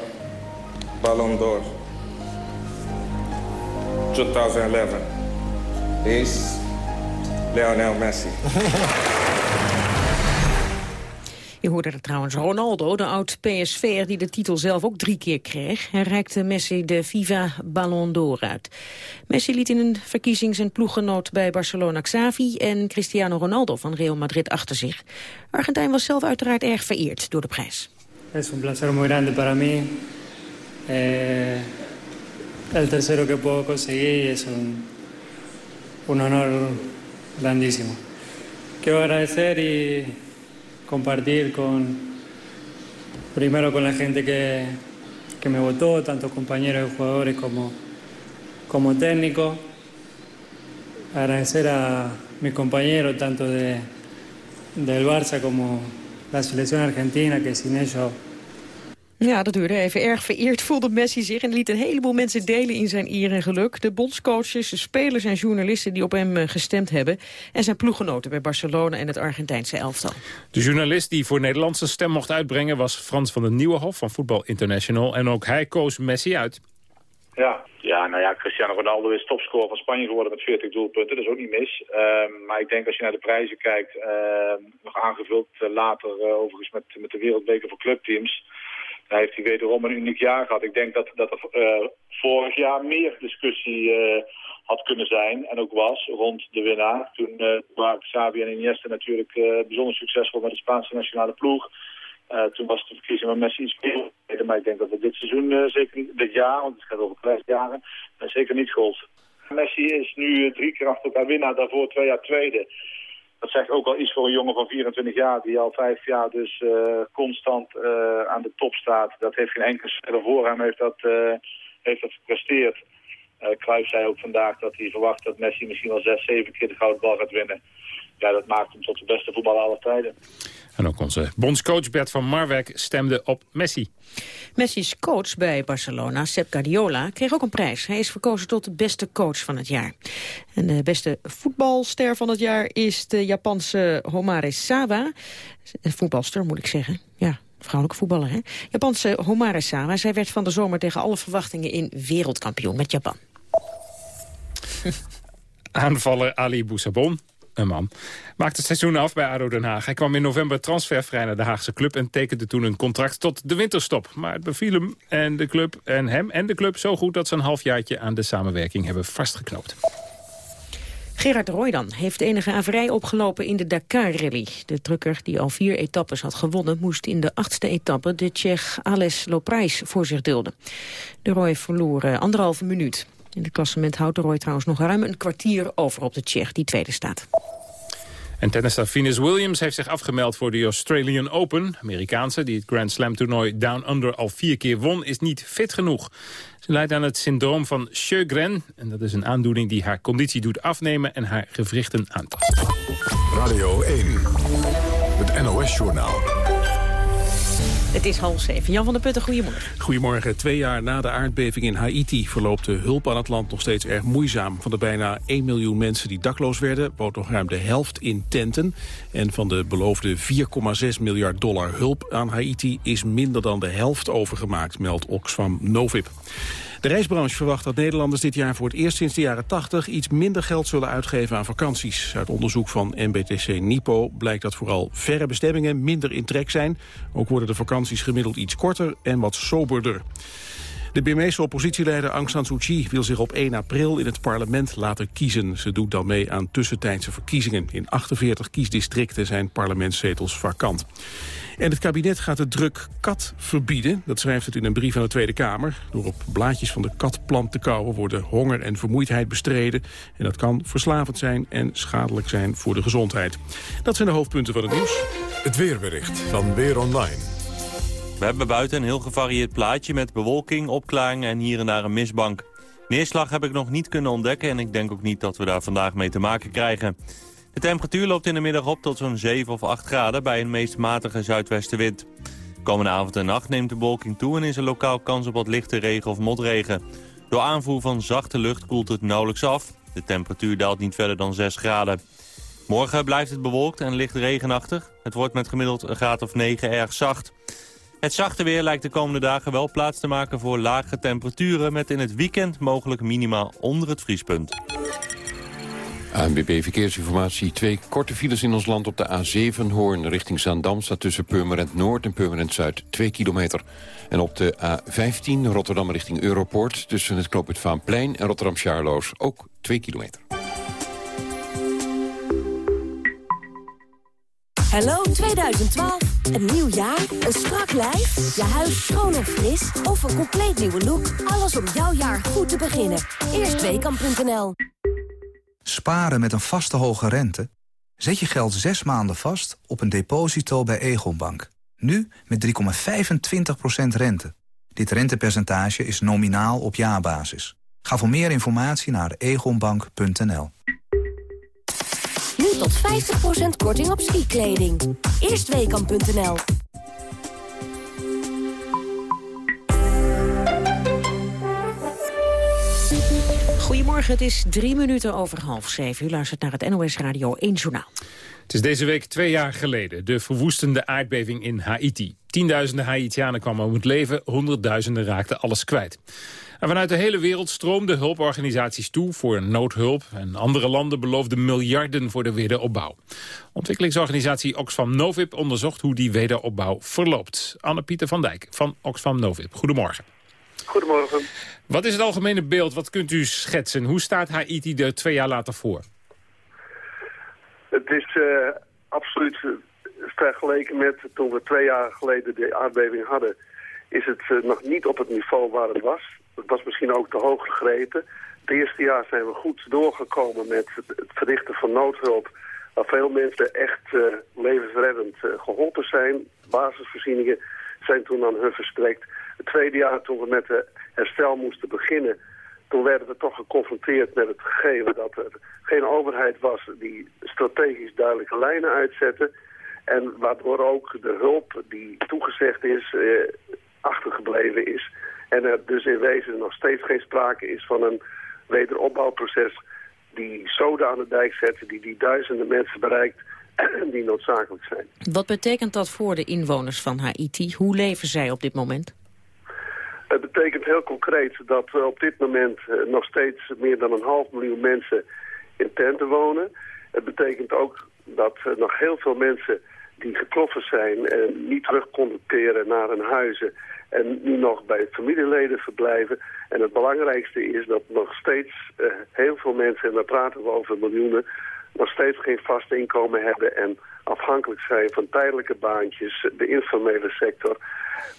Ballon d'Or 2011 is Lionel Messi. [laughs] Je hoorde er trouwens Ronaldo, de oud-PSV'er die de titel zelf ook drie keer kreeg. Hij reikte Messi de FIFA Ballon d'Or uit. Messi liet in een verkiezing zijn ploeggenoot bij Barcelona Xavi... en Cristiano Ronaldo van Real Madrid achter zich. Argentijn was zelf uiteraard erg vereerd door de prijs. Het is een placer muy grande para mí. Eh, el tercero que puedo conseguir es un, un honor grandísimo. Quiero agradecer y compartir con, primero con la gente que, que me votó, tanto compañeros y jugadores como, como técnico. Agradecer a mis compañeros, tanto de, del Barça como la selección argentina, que sin ellos Ja, dat duurde even. Erg vereerd voelde Messi zich en liet een heleboel mensen delen in zijn eer en geluk. De bondscoaches, de spelers en journalisten die op hem eh, gestemd hebben. En zijn ploeggenoten bij Barcelona en het Argentijnse elftal. De journalist die voor Nederlandse stem mocht uitbrengen was Frans van den Nieuwenhof van Voetbal International. En ook hij koos Messi uit. Ja, ja, nou ja, Cristiano Ronaldo is topscorer van Spanje geworden met 40 doelpunten. Dat is ook niet mis. Uh, maar ik denk als je naar de prijzen kijkt, uh, nog aangevuld uh, later overigens met, met de wereldbeker voor clubteams hij heeft hij wederom een uniek jaar gehad. Ik denk dat, dat er uh, vorig jaar meer discussie uh, had kunnen zijn en ook was rond de winnaar. Toen uh, waren Xavi en Iniesta natuurlijk bijzonder succesvol met de Spaanse nationale ploeg. toen was de verkiezing van Messi iets meer. Maar ik denk dat we dit seizoen, zeker dit jaar, want het gaat over vijf jaren, zeker niet gold. Messi is nu drie keer achter elkaar winnaar, daarvoor twee jaar tweede dat zegt ook al iets voor een jongen van 24 jaar die al vijf jaar dus uh, constant uh, aan de top staat. Dat heeft geen enkele speler voor hem heeft dat, uh, heeft dat gepresteerd. Cruijff zei ook vandaag dat hij verwacht dat Messi misschien wel zes, zeven keer de gouden bal gaat winnen. Ja, dat maakt hem tot de beste voetballer aller tijden. En ook onze bondscoach Bert van Marwijk stemde op Messi. Messi's coach bij Barcelona, Sepp Guardiola, kreeg ook een prijs. Hij is verkozen tot de beste coach van het jaar. En de beste voetbalster van het jaar is de Japanse Homare Sawa. Voetbalster, moet ik zeggen. Ja, vrouwelijke voetballer, hè? Japanse Homare Sawa. Zij werd van de zomer tegen alle verwachtingen in wereldkampioen met Japan. Aanvaller Ali Boussabon een man, maakte het seizoen af bij ADO Den Haag. Hij kwam in november transfervrij naar de Haagse club... en tekende toen een contract tot de winterstop. Maar het beviel hem en de club en hem en de club zo goed... dat ze een halfjaartje aan de samenwerking hebben vastgeknoopt. Gerard Roydan heeft enige averij opgelopen in de Dakar-rally. De trucker die al vier etappes had gewonnen... moest in de achtste etappe de Tsjech Ales Loprijs voor zich dulden. De Roy verloor uh, anderhalve minuut. In het klassement houdt de Roy trouwens nog ruim een kwartier over op de Tsjech, die tweede staat. En tennisster Venus Williams heeft zich afgemeld voor de Australian Open. Amerikaanse, die het Grand Slam toernooi Down Under al vier keer won, is niet fit genoeg. Ze leidt aan het syndroom van Sjögren. En dat is een aandoening die haar conditie doet afnemen en haar gewrichten aantast. Radio 1, het NOS-journaal. Het is half zeven. Jan van der Putten, goedemorgen. Goedemorgen. Twee jaar na de aardbeving in Haiti verloopt de hulp aan het land nog steeds erg moeizaam. Van de bijna 1 miljoen mensen die dakloos werden, woont nog ruim de helft in tenten. En van de beloofde 4,6 miljard dollar hulp aan Haiti is minder dan de helft overgemaakt, meldt Oxfam Novib. De reisbranche verwacht dat Nederlanders dit jaar voor het eerst sinds de jaren 80 iets minder geld zullen uitgeven aan vakanties. Uit onderzoek van NBTC Nipo blijkt dat vooral verre bestemmingen minder in trek zijn. Ook worden de vakanties gemiddeld iets korter en wat soberder. De Birmeese oppositieleider Aung San Suu Kyi wil zich op 1 april in het parlement laten kiezen. Ze doet dan mee aan tussentijdse verkiezingen. In 48 kiesdistricten zijn parlementszetels vakant. En het kabinet gaat de druk kat verbieden. Dat schrijft het in een brief aan de Tweede Kamer. Door op blaadjes van de katplant te kauwen worden honger en vermoeidheid bestreden. En dat kan verslavend zijn en schadelijk zijn voor de gezondheid. Dat zijn de hoofdpunten van het nieuws. Het weerbericht van Weer Online. We hebben buiten een heel gevarieerd plaatje met bewolking, opklaringen en hier en daar een mistbank. Neerslag heb ik nog niet kunnen ontdekken en ik denk ook niet dat we daar vandaag mee te maken krijgen. De temperatuur loopt in de middag op tot zo'n 7 of 8 graden bij een meest matige zuidwestenwind. Komende avond en nacht neemt de bewolking toe en is er lokaal kans op wat lichte regen of motregen. Door aanvoer van zachte lucht koelt het nauwelijks af. De temperatuur daalt niet verder dan 6 graden. Morgen blijft het bewolkt en licht regenachtig. Het wordt met gemiddeld een graad of 9 erg zacht. Het zachte weer lijkt de komende dagen wel plaats te maken voor lage temperaturen... met in het weekend mogelijk minimaal onder het vriespunt. ANBB Verkeersinformatie. Twee korte files in ons land op de A7 Hoorn richting Zaandam... staat tussen Purmerend Noord en Purmerend Zuid 2 kilometer. En op de A15 Rotterdam richting Europoort... tussen het Knoop het Vaanplein en Rotterdam-Charloes ook 2 kilometer. Hallo 2012. Een nieuw jaar, een strak lijf, je huis schoon of fris... of een compleet nieuwe look. Alles om jouw jaar goed te beginnen. Eerstweekam.nl Sparen met een vaste hoge rente? Zet je geld zes maanden vast op een deposito bij Egonbank. Nu met 3,25% rente. Dit rentepercentage is nominaal op jaarbasis. Ga voor meer informatie naar egonbank.nl. Tot 50% korting op skikleding. Eerstweekam.nl Goedemorgen, het is drie minuten over half zeven. U luistert naar het NOS Radio 1 Journaal. Het is deze week twee jaar geleden, de verwoestende aardbeving in Haiti. Tienduizenden Haitianen kwamen om het leven, honderdduizenden raakten alles kwijt. En vanuit de hele wereld stroomden hulporganisaties toe voor noodhulp. En andere landen beloofden miljarden voor de wederopbouw. Ontwikkelingsorganisatie Oxfam Novib onderzocht hoe die wederopbouw verloopt. Anne-Pieter van Dijk van Oxfam Novib. Goedemorgen. Goedemorgen. Wat is het algemene beeld? Wat kunt u schetsen? Hoe staat Haiti er twee jaar later voor? Het is uh, absoluut eh, vergeleken met toen we twee jaar geleden de aardbeving hadden... is het uh, nog niet op het niveau waar het was. Het was misschien ook te hoog gegrepen. Het eerste jaar zijn we goed doorgekomen met het verrichten van noodhulp... waar veel mensen echt uh, levensreddend geholpen zijn. Basisvoorzieningen zijn toen aan hun verstrekt. Het tweede jaar toen we met de herstel moesten beginnen... toen werden we toch geconfronteerd met het gegeven dat er geen overheid was... die strategisch duidelijke lijnen uitzette... En waardoor ook de hulp die toegezegd is, eh, achtergebleven is. En er dus in wezen nog steeds geen sprake is van een wederopbouwproces die zoden aan de dijk zet, die die duizenden mensen bereikt en [clears throat] die noodzakelijk zijn. Wat betekent dat voor de inwoners van Haiti? Hoe leven zij op dit moment? Het betekent heel concreet dat we op dit moment eh, nog steeds meer dan een half miljoen mensen in tenten wonen. Het betekent ook dat nog heel veel mensen die getroffen zijn en niet terug konden keren naar hun huizen en nu nog bij familieleden verblijven. En het belangrijkste is dat nog steeds uh, heel veel mensen, en daar praten we over miljoenen, nog steeds geen vast inkomen hebben en afhankelijk zijn van tijdelijke baantjes, de informele sector.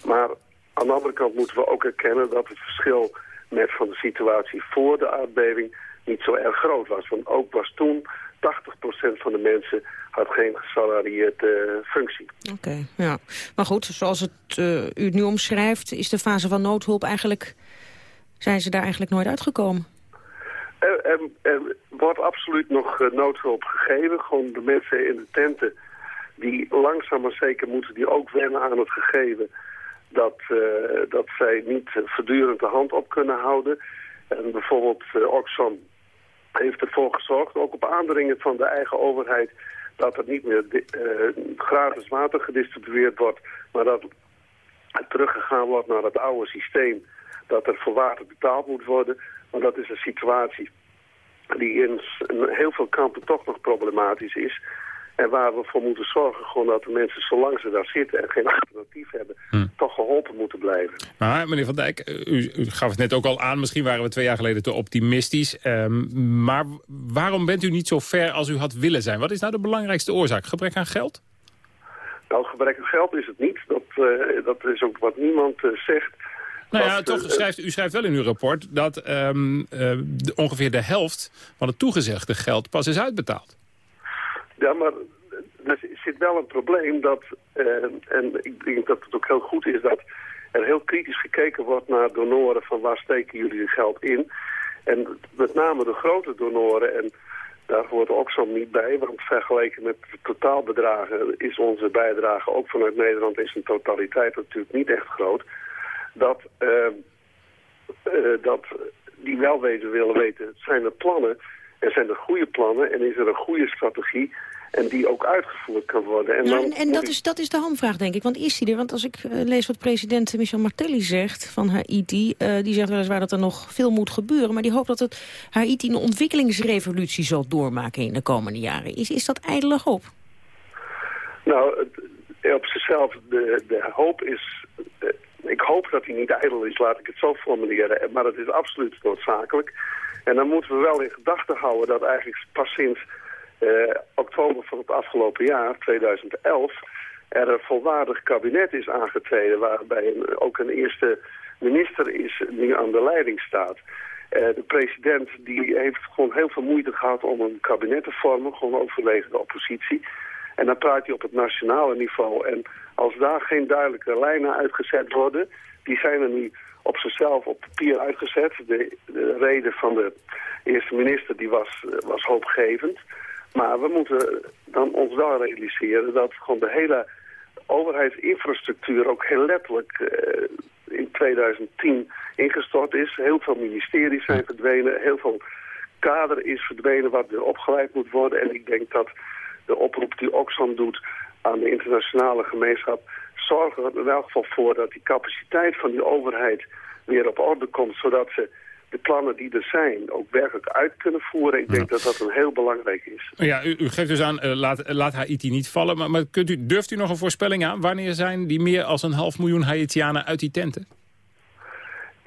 Maar aan de andere kant moeten we ook erkennen dat het verschil met van de situatie voor de aardbeving niet zo erg groot was. Want ook was toen 80% van de mensen had geen gesalarieerde functie. Oké, ja. Maar goed, zoals het, uh, u het nu omschrijft, is de fase van noodhulp eigenlijk... zijn ze daar eigenlijk nooit uitgekomen? Er, er, er wordt absoluut nog uh, noodhulp gegeven. Gewoon de mensen in de tenten die langzaam maar zeker moeten die ook wennen aan het gegeven dat, uh, dat zij niet voortdurend de hand op kunnen houden. En bijvoorbeeld uh, Oxfam heeft ervoor gezorgd, ook op aandringen van de eigen overheid, dat er niet meer uh, gratis water gedistribueerd wordt, maar dat teruggegaan wordt naar het oude systeem, dat er voor water betaald moet worden. Maar dat is een situatie die in heel veel kampen toch nog problematisch is. En waar we voor moeten zorgen gewoon dat de mensen, zolang ze daar zitten en geen alternatief hebben, hm. toch geholpen moeten blijven. Maar meneer Van Dijk, u, u, gaf het net ook al aan, misschien waren we twee jaar geleden te optimistisch. Um, maar waarom bent u niet zo ver als u had willen zijn? Wat is nou de belangrijkste oorzaak? Gebrek aan geld? Nou, gebrek aan geld is het niet. Dat, uh, dat is ook wat niemand uh, zegt. Nou ja, toch schrijft, u schrijft wel in uw rapport dat um, uh, de, ongeveer de helft van het toegezegde geld pas is uitbetaald. Ja, maar er zit wel een probleem dat, uh, en ik denk dat het ook heel goed is dat er heel kritisch gekeken wordt naar donoren van waar steken jullie het geld in. En met name de grote donoren, en daar hoort Oxfam niet bij, want vergeleken met totaalbedragen is onze bijdrage ook vanuit Nederland in zijn totaliteit natuurlijk niet echt groot. Dat, uh, uh, dat die wel weten willen weten, zijn er plannen en zijn er goede plannen en is er een goede strategie en die ook uitgevoerd kan worden. En, en, dat, is, dat is de hamvraag, denk ik. Want is die er? Want als ik uh, lees wat president Michel Martelly zegt van Haiti... Uh, die zegt weliswaar dat er nog veel moet gebeuren... maar die hoopt dat het Haiti een ontwikkelingsrevolutie zal doormaken in de komende jaren. Is, is dat ijdele hoop? Nou, het, op zichzelf, de, de hoop is... Uh, ik hoop dat hij niet ijdel is, laat ik het zo formuleren. Maar het is absoluut noodzakelijk. En dan moeten we wel in gedachten houden dat eigenlijk pas sinds oktober van het afgelopen jaar, 2011, er een volwaardig kabinet is aangetreden... waarbij ook een eerste minister is die aan de leiding staat. Uh, de president die heeft gewoon heel veel moeite gehad om een kabinet te vormen... gewoon ook vanwege de oppositie. En dan praat hij op het nationale niveau. En als daar geen duidelijke lijnen uitgezet worden... die zijn er nu op zichzelf op papier uitgezet. De, de reden van de eerste minister die was, was hoopgevend... Maar we moeten dan ons wel realiseren dat gewoon de hele overheidsinfrastructuur ook heel letterlijk uh, in 2010 ingestort is. Heel veel ministeries zijn verdwenen, heel veel kader is verdwenen wat weer opgeleid moet worden. En ik denk dat de oproep die Oxfam doet aan de internationale gemeenschap... zorgen er in elk geval voor dat die capaciteit van die overheid weer op orde komt... zodat ze de plannen die er zijn ook werkelijk uit kunnen voeren. Ik denk dat dat een heel belangrijk is. Ja, u, u geeft dus aan, uh, laat, laat Haiti niet vallen. Maar, maar kunt u, durft u nog een voorspelling aan? Wanneer zijn die meer als een half miljoen Haitianen uit die tenten?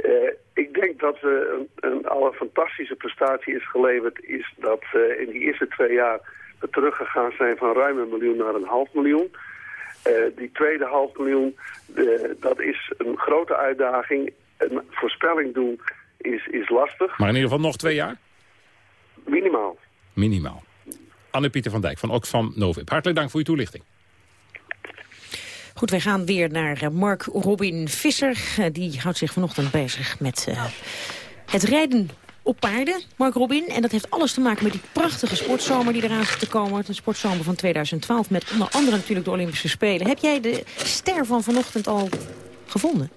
Uh, ik denk dat uh, een, een alle fantastische prestatie is geleverd... is dat in die eerste twee jaar we teruggegaan zijn van ruim een miljoen naar een half miljoen. die tweede half miljoen, dat is een grote uitdaging. Een voorspelling doen is, is lastig. Maar in ieder geval nog twee jaar? Minimaal. Minimaal. Anne-Pieter van Dijk van Oxfam Novib. Hartelijk dank voor uw toelichting. Goed, wij gaan weer naar eh, Mark Robin Visser. Eh, die houdt zich vanochtend bezig met uh, het rijden op paarden, Mark Robin. En dat heeft alles te maken met die prachtige sportzomer die eraan zit te komen. De sportzomer van 2012 met onder andere natuurlijk de Olympische Spelen. Heb jij de ster van vanochtend al gevonden?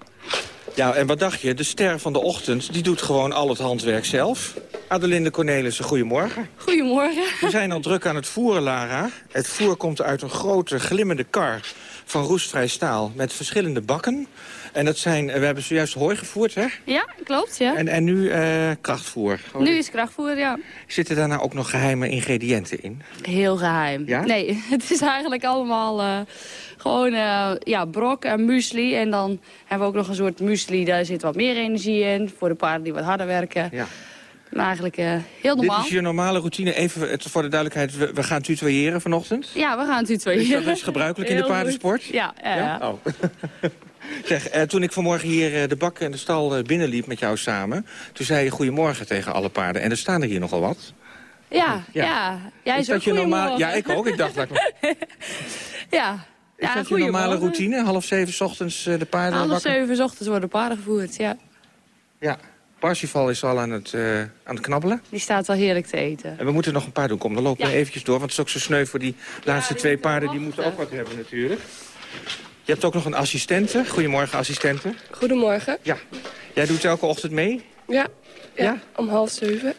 Ja, en wat dacht je? De ster van de ochtend die doet gewoon al het handwerk zelf. Adelinde Cornelissen, goedemorgen. Goedemorgen. We zijn al druk aan het voeren, Lara. Het voer komt uit een grote glimmende kar van roestvrij staal... met verschillende bakken. En dat zijn, we hebben zojuist hooi gevoerd, hè? Ja, klopt, ja. En, en nu uh, krachtvoer. Nu is krachtvoer, ja. Zitten daar nou ook nog geheime ingrediënten in? Heel geheim. Ja? Nee, [laughs] het is eigenlijk allemaal uh, gewoon uh, ja, brok en muesli. En dan hebben we ook nog een soort muesli, daar zit wat meer energie in. Voor de paarden die wat harder werken. Ja. Maar eigenlijk uh, heel normaal. Dit is je normale routine. Even voor de duidelijkheid, we, we gaan tutoyeren vanochtend. Ja, we gaan tutoyeren. Dat is gebruikelijk in de paardensport? Ja, ja. ja? ja? Oh. [laughs] zeg, uh, toen ik vanmorgen hier uh, de bak en de stal binnenliep met jou samen... toen zei je goedemorgen tegen alle paarden. En er staan er hier nogal wat. Ja, ja. ja. Jij is dat je normaal? Ja, ik ook. Ik dacht dat ik... [laughs] ja. Is ja, dat je normale routine? Half zeven s ochtends de paarden Half bakken? zeven s ochtends worden paarden gevoerd, ja. Ja. Parsifal is al aan het, uh, aan het knabbelen. Die staat al heerlijk te eten. En we moeten nog een paar doen. Kom, dan lopen we eventjes door. Want het is ook zo sneu voor die laatste ja, twee paarden. Die moeten ook wat hebben natuurlijk. Je hebt ook nog een assistente. Goedemorgen, assistente. Goedemorgen. Ja. Jij doet elke ochtend mee? Ja. Ja, ja? om half zeven.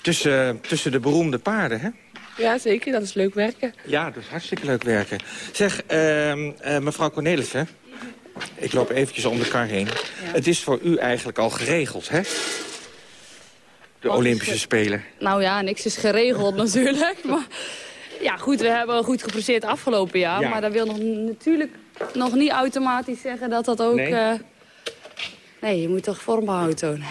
Tussen, tussen de beroemde paarden, hè? Ja, zeker. Dat is leuk werken. Ja, dat is hartstikke leuk werken. Zeg, uh, uh, mevrouw Cornelissen. Ik loop eventjes om de kar heen. Ja. Het is voor u eigenlijk al geregeld, hè? De Wat Olympische Spelen. Nou ja, niks is geregeld [laughs] natuurlijk. Maar ja, goed, we hebben goed gepresteerd afgelopen jaar. Ja. Maar dat wil nog, natuurlijk nog niet automatisch zeggen dat dat ook... Nee. Uh, nee, je moet toch vormbehoud tonen.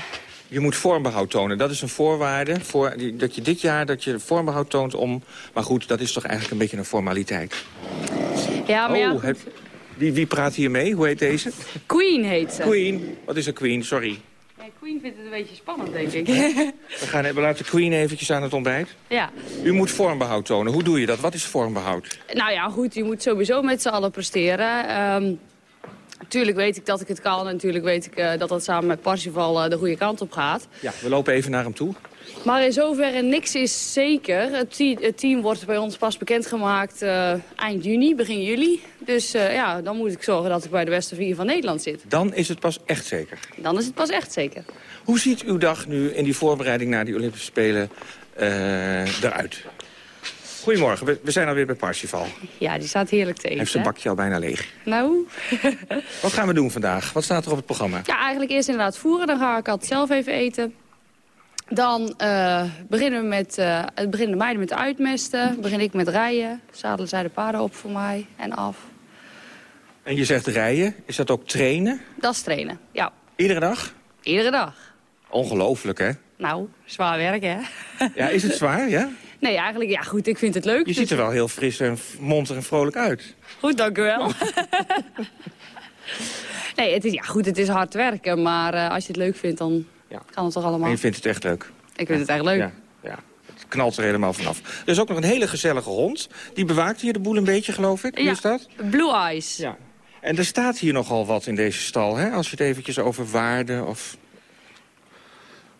Je moet vormbehoud tonen. Dat is een voorwaarde. Voor, dat je dit jaar dat je vormbehoud toont om... Maar goed, dat is toch eigenlijk een beetje een formaliteit. Ja, maar oh, ja, heb, wie, wie praat hier mee? Hoe heet deze? Queen heet ze. Queen. Wat is een Queen? Sorry. Queen vindt het een beetje spannend, denk ik. [laughs] We, gaan, we laten Queen eventjes aan het ontbijt. Ja. U moet vormbehoud tonen. Hoe doe je dat? Wat is vormbehoud? Nou ja, goed, je moet sowieso met z'n allen presteren. Um, natuurlijk weet ik dat ik het kan en natuurlijk weet ik uh, dat dat samen met Parsifal uh, de goede kant op gaat. Ja, we lopen even naar hem toe. Maar in zoverre niks is zeker. Het, te het team wordt bij ons pas bekendgemaakt uh, eind juni, begin juli. Dus ja, dan moet ik zorgen dat ik bij de beste vier van Nederland zit. Dan is het pas echt zeker? Dan is het pas echt zeker. Hoe ziet uw dag nu in die voorbereiding naar die Olympische Spelen eruit? Goedemorgen, we, we zijn alweer bij Parsifal. Ja, die staat heerlijk te eten. Heeft zijn bakje al bijna leeg. Nou. [laughs] Wat gaan we doen vandaag? Wat staat er op het programma? Ja, eigenlijk eerst inderdaad voeren. Dan ga ik altijd zelf even eten. Dan uh, beginnen we met, uh, beginnen de meiden met uitmesten. Begin ik met rijden. Zadelen zij de paarden op voor mij en af. En je zegt rijden. Is dat ook trainen? Dat is trainen, ja. Iedere dag? Iedere dag. Ongelooflijk, hè? Nou, zwaar werk, hè? Ja, is het zwaar, ja? [laughs] Nee, eigenlijk, ja goed, ik vind het leuk. Je dus... ziet er wel heel fris en monter en vrolijk uit. Goed, dank u wel. [laughs] nee, het is, ja, goed, het is hard werken, maar uh, als je het leuk vindt, dan ja. kan het toch allemaal. En je vindt het echt leuk? Ik vind het echt leuk. Ja, ja. Het knalt er helemaal vanaf. Er is ook nog een hele gezellige hond. Die bewaakt hier de boel een beetje, geloof ik. Wie ja, is dat? Blue Eyes. Ja. En er staat hier nogal wat in deze stal, hè? Als je het eventjes over waarde of...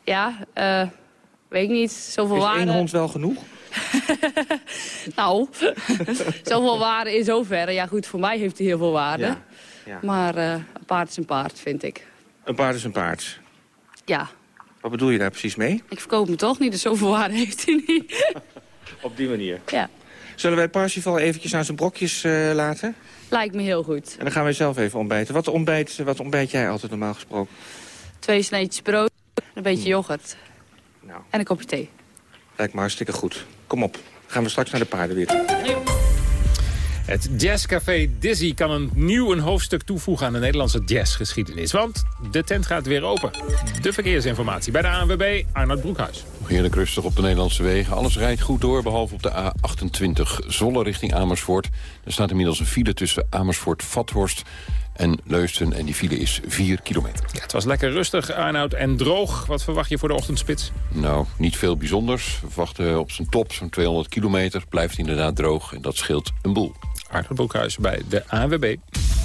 Ja, uh, weet ik niet. Zoveel is waarde... één hond wel genoeg? [laughs] nou, [laughs] zoveel waarde in zoverre. Ja goed, voor mij heeft hij heel veel waarde. Ja. Ja. Maar uh, een paard is een paard, vind ik. Een paard is een paard? Ja. Wat bedoel je daar precies mee? Ik verkoop me toch niet, dus zoveel waarde heeft hij niet. [laughs] Op die manier? Ja. Zullen wij Parsifal eventjes aan zijn brokjes uh, laten? Lijkt me heel goed. En dan gaan wij zelf even ontbijten. Wat ontbijt, wat ontbijt jij altijd normaal gesproken? Twee sneetjes brood, een beetje Hmm. yoghurt. Nou. En een kopje thee. Lijkt me hartstikke goed. Kom op, gaan we straks naar de paarden weer. Het jazzcafé Dizzy kan een nieuw een hoofdstuk toevoegen aan de Nederlandse jazzgeschiedenis. Want de tent gaat weer open. De verkeersinformatie bij de ANWB, Arnold Broekhuis. Heerlijk rustig op de Nederlandse wegen. Alles rijdt goed door, behalve op de A28 Zolle richting Amersfoort. Er staat inmiddels een file tussen Amersfoort-Vathorst en Leusden. En die file is 4 kilometer. Ja, het was lekker rustig, Arnoud, en droog. Wat verwacht je voor de ochtendspits? Nou, niet veel bijzonders. We verwachten op zijn top zo'n 200 kilometer. Blijft inderdaad droog en dat scheelt een boel. Arnold Broekhuis bij de ANWB.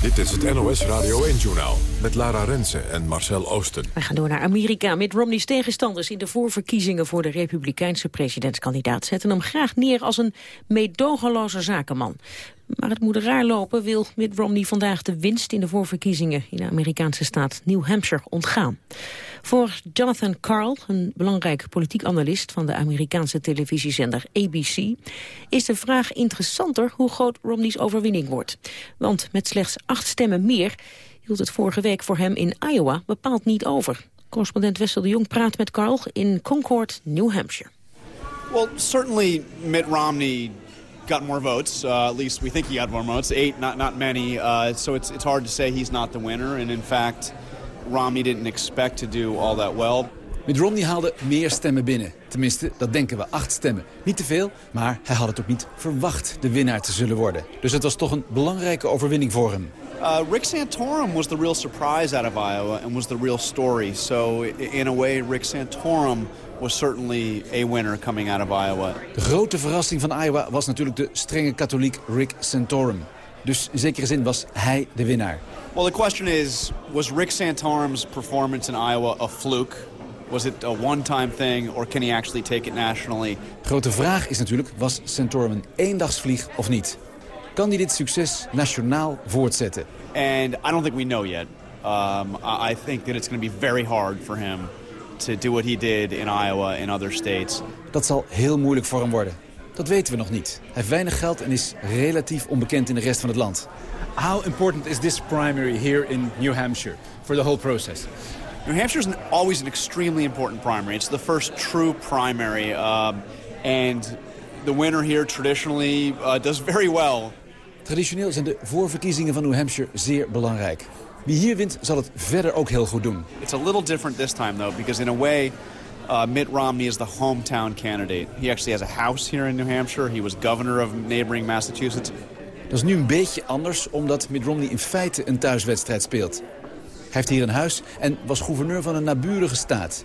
Dit is het NOS Radio 1-journaal met Lara Rensen en Marcel Oosten. We gaan door naar Amerika. Mitt Romney's tegenstanders in de voorverkiezingen voor de republikeinse presidentskandidaat zetten hem graag neer als een meedogenloze zakenman. Maar het moet raar lopen wil Mitt Romney vandaag de winst in de voorverkiezingen in de Amerikaanse staat New Hampshire ontgaan. Voor Jonathan Carl, een belangrijk politiek analist van de Amerikaanse televisiezender ABC, is de vraag interessanter hoe groot Romney's overwinning wordt. Want met slechts acht stemmen meer hield het vorige week voor hem in Iowa bepaald niet over. Correspondent Wessel de Jong praat met Carl in Concord, New Hampshire. Well, certainly Mitt Romney got more votes. Uh, at least we think he got more votes. Eight, not not many. Uh, so it's it's hard to say he's not the winner. And in fact, Romney didn't expect to do all that well. Mitt Romney haalde meer stemmen binnen. Tenminste, dat denken we. Acht stemmen. Niet te veel, maar hij had het ook niet verwacht de winnaar te zullen worden. Dus het was toch een belangrijke overwinning voor hem. Uh, Rick Santorum was the real surprise out of Iowa and was the real story. So in a way, Rick Santorum was certainly a winner coming out of Iowa. De grote verrassing van Iowa was natuurlijk de strenge katholiek Rick Santorum. Dus in zekere zin was hij de winnaar. Well, the question is, was Rick Santorum's performance in Iowa a fluke? Was it a one-time thing, or can he actually take it nationally? Grote vraag is natuurlijk, was Santorum een eendagsvlieg of niet? Kan hij dit succes nationaal voortzetten? And I don't think we know yet. Um, I think that it's going to be very hard for him to do what he did in Iowa and other states. Dat zal heel moeilijk voor hem worden. Dat weten we nog niet. Hij heeft weinig geld en is relatief onbekend in de rest van het land. How important is this primary here in New Hampshire for the whole process? New Hampshire is always an extremely important primary. It's the first true primary, um, and the winner here traditionally uh, does very well. Traditioneel zijn de voorverkiezingen van New Hampshire zeer belangrijk. Wie hier wint zal het verder ook heel goed doen. It's a little different this time though, because in a way uh, Mitt Romney is the hometown candidate. He actually has a house here in New Hampshire. He was governor of neighboring Massachusetts. Dat is nu een beetje anders, omdat Mitt Romney in feite een thuiswedstrijd speelt. Hij heeft hier een huis en was gouverneur van een naburige staat.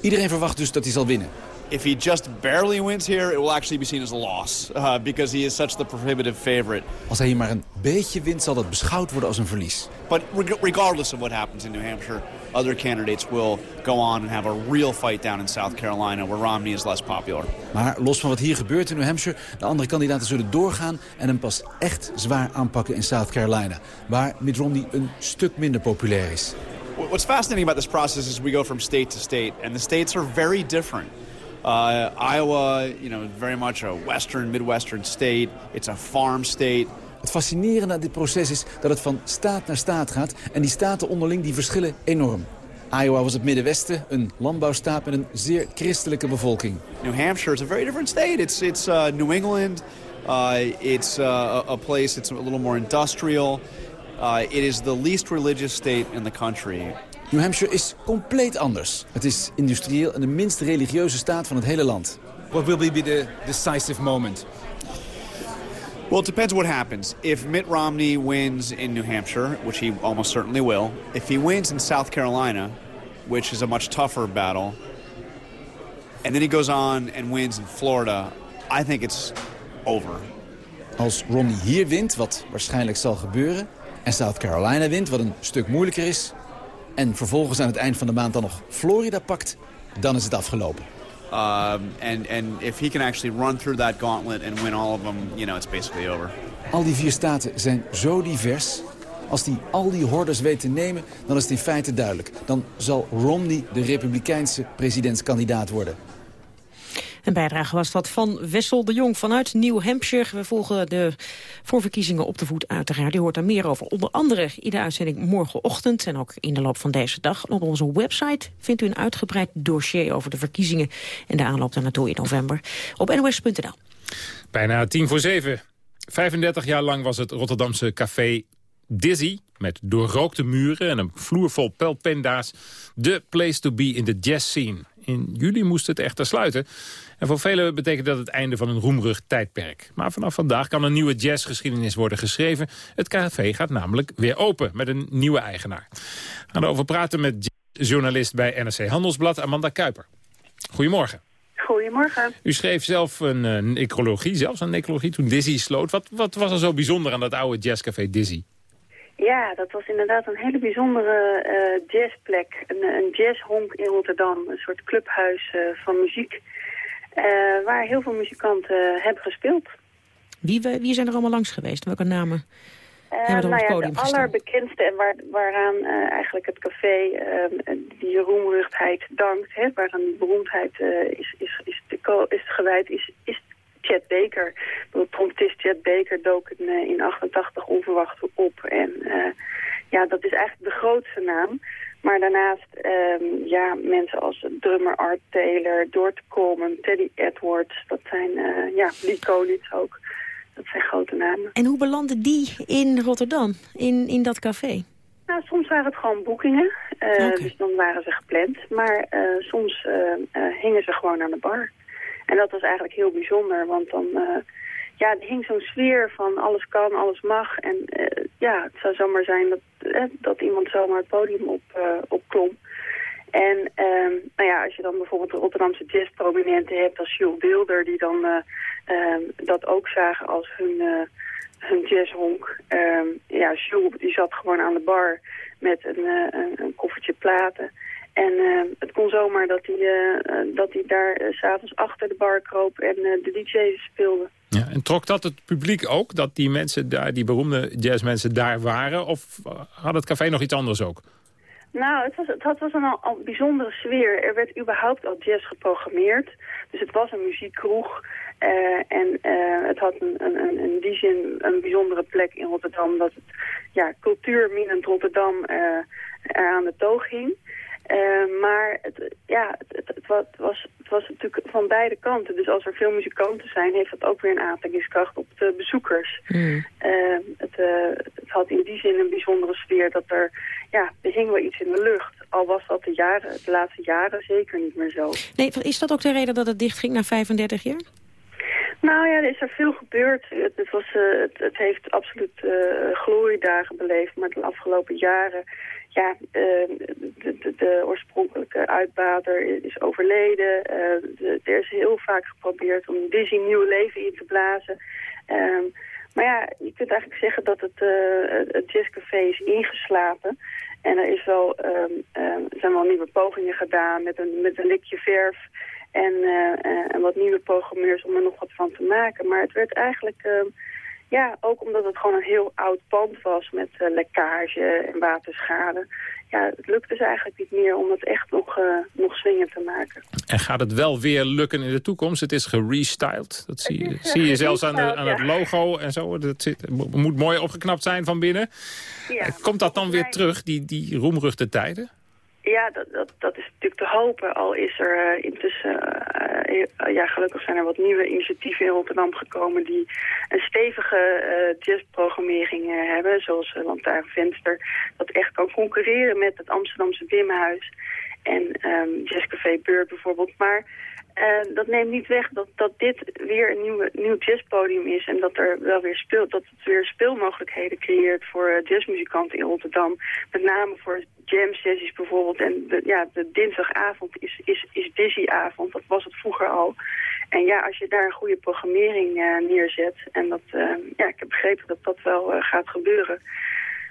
Iedereen verwacht dus dat hij zal winnen. If he just barely wins here, it will actually be seen as a loss. Uh, because he is such the prohibitive favorite. Als hij hier maar een beetje wint, zal dat beschouwd worden als een verlies. But regardless of what happens in New Hampshire, other candidates will go on and have a real fight down in South Carolina, where Romney is less popular. Maar los van wat hier gebeurt in New Hampshire, de andere kandidaten zullen doorgaan en hem pas echt zwaar aanpakken in South Carolina, waar Mitt Romney een stuk minder populair is. What's fascinating about this process is we go from state to state, and the states are very different. Uh, Iowa, you know, very much a western, midwestern state. It's a farm state. Het fascinerende aan dit proces is dat het van staat naar staat gaat... en die staten onderling die verschillen enorm. Iowa was het Middenwesten, een landbouwstaat met een zeer christelijke bevolking. New Hampshire is a very different state. It's, it's uh, New England. Uh, it's uh, a place that's a little more industrial. Uh, it is the least religious state in the country. New Hampshire is compleet anders. Het is industrieel en de minst religieuze staat van het hele land. What will be the decisive moment? Well, it depends what happens. If Mitt Romney wins in New Hampshire, which he almost certainly will, if he wins in South Carolina, which is a much tougher battle, and then he goes on and wins in Florida, I think it's over. Als Romney hier wint, wat waarschijnlijk zal gebeuren, en South Carolina wint, wat een stuk moeilijker is, en vervolgens aan het eind van de maand dan nog Florida pakt, dan is het afgelopen. Um, and, and if he can actually run through that gauntlet and win all of them, you know, it's basically over. Al die vier staten zijn zo divers. Als hij al die hordes weet te nemen, dan is het in feite duidelijk. Dan zal Romney de republikeinse presidentskandidaat worden. Een bijdrage was dat van Wessel de Jong vanuit New Hampshire. We volgen de voorverkiezingen op de voet uiteraard. U hoort daar meer over. Onder andere in de uitzending morgenochtend en ook in de loop van deze dag. op onze website vindt u een uitgebreid dossier over de verkiezingen en de aanloop daarnaartoe in november op nos.nl. Bijna tien voor zeven. 35 jaar lang was het Rotterdamse café Dizzy, met doorrookte muren en een vloer vol pelpenda's, de place to be in de jazz scene. In juli moest het echter sluiten. En voor velen betekent dat het einde van een roemrug tijdperk. Maar vanaf vandaag kan een nieuwe jazzgeschiedenis worden geschreven. Het café gaat namelijk weer open met een nieuwe eigenaar. We gaan erover praten met journalist bij NRC Handelsblad, Amanda Kuiper. Goedemorgen. Goedemorgen. U schreef zelf een, een ecologie, zelfs een ecologie, toen Dizzy sloot. Wat, wat was er zo bijzonder aan dat oude jazzcafé Dizzy? Ja, dat was inderdaad een hele bijzondere uh, jazzplek. Een, een jazzhonk in Rotterdam, een soort clubhuis uh, van muziek. Uh, waar heel veel muzikanten hebben gespeeld. Wie, wie zijn er allemaal langs geweest? Welke namen Eh, hebben op nou ja, de allerbekendste en waar, waaraan eh, eigenlijk het café eh, die roemruchtheid dankt, hè, waaraan die beroemdheid eh, is, is, is, is gewijd, is, is Chet Baker. De trompetist Chet Baker dook in, eh, in 88 onverwacht op. En eh, ja, dat is eigenlijk de grootste naam. Maar daarnaast ehm, ja, mensen als drummer Art Taylor, Doort Coleman, Teddy Edwards. Dat zijn, eh, ja, Lee Konitz ook. Dat zijn grote namen. En hoe belanden die in Rotterdam, in, in dat café? Nou, soms waren het gewoon boekingen. eh, Dus dan waren ze gepland. Maar eh, soms hingen ze gewoon aan de bar. En dat was eigenlijk heel bijzonder. Want dan ja, er hing zo'n sfeer van alles kan, alles mag. En eh, ja, het zou zomaar zijn dat, eh, dat iemand zomaar het podium op, eh, opklom. En ehm, nou ja, als je dan bijvoorbeeld de Rotterdamse jazzprominenten hebt als Jules Wilder... die dan eh, ehm, dat ook zagen als hun, hun jazzhonk. Ehm, ja, Jules die zat gewoon aan de bar met een, een, een koffertje platen. En het kon zomaar dat hij, dat hij daar s s'avonds achter de bar kroop en de DJ speelde. Ja, en trok dat het publiek ook, dat die mensen daar, die beroemde jazzmensen daar waren? Of had het café nog iets anders ook? Nou, het was, het was een al, bijzondere sfeer. Er werd überhaupt al jazz geprogrammeerd. Dus het was een muziekkroeg. Eh, en eh, het had een, een, een, in die zin een bijzondere plek in Rotterdam. Dat het ja, cultuurminend Rotterdam eh, er aan de toog hing. Eh, maar het, ja, het, het, het wa- het was, het was natuurlijk van beide kanten. Dus als er veel muzikanten zijn, heeft dat ook weer een aantrekkingskracht op de bezoekers. Eh, het, eh, het had in die zin een bijzondere sfeer dat er, ja, er hing wel iets in de lucht. Al was dat de, jaren, de laatste jaren zeker niet meer zo. Nee, is dat ook de reden dat het dichtging na 35 jaar? Nou ja, er is er veel gebeurd. Het, was, het, het heeft absoluut gloriedagen beleefd, maar de afgelopen jaren... Ja, eh, de, de, oorspronkelijke uitbater is overleden. Eh, de- er is heel vaak geprobeerd om Dizzy nieuw leven in te blazen. Ehm, maar ja, je kunt eigenlijk zeggen dat het, eh, het jazzcafé is ingeslapen. En er is wel, ehm, ehm, zijn wel nieuwe pogingen gedaan met een, met een likje verf. En, eh, eh, en wat nieuwe programmeurs om er nog wat van te maken. Maar het werd eigenlijk, ehm, ja, ook omdat het gewoon een heel oud pand was met eh, lekkage en waterschade. Ja, het lukte ze eigenlijk niet meer om het echt nog, eh nog swingend te maken. En gaat het wel weer lukken in de toekomst? Het is gerestyled. Dat zie je, eh, zie je zelfs aan, de, aan het logo en zo. Dat zit, moet mooi opgeknapt zijn van binnen. Ja, Komt dat dan weer terug, die, die roemruchte tijden? Ja, dat, dat, dat is natuurlijk te hopen. Al is er eh, intussen, eh, eh, ja, gelukkig zijn er wat nieuwe initiatieven in Rotterdam gekomen die een stevige eh, jazzprogrammering hebben, zoals uh, Lantaarnvenster, dat echt kan concurreren met het Amsterdamse Wimhuis en ehm Jazzcafé Beur bijvoorbeeld. Maar eh, dat neemt niet weg dat, dat dit weer een nieuwe, nieuw jazzpodium is en dat er wel weer speelt, dat het weer speelmogelijkheden creëert voor eh, jazzmuzikanten in Rotterdam. Met name voor jam sessies bijvoorbeeld. En ja, de dinsdagavond is, is, is Dizzy-avond, dat was het vroeger al. En ja, als je daar een goede programmering eh, neerzet, en dat, eh, ja, ik heb begrepen dat dat wel gaat gebeuren,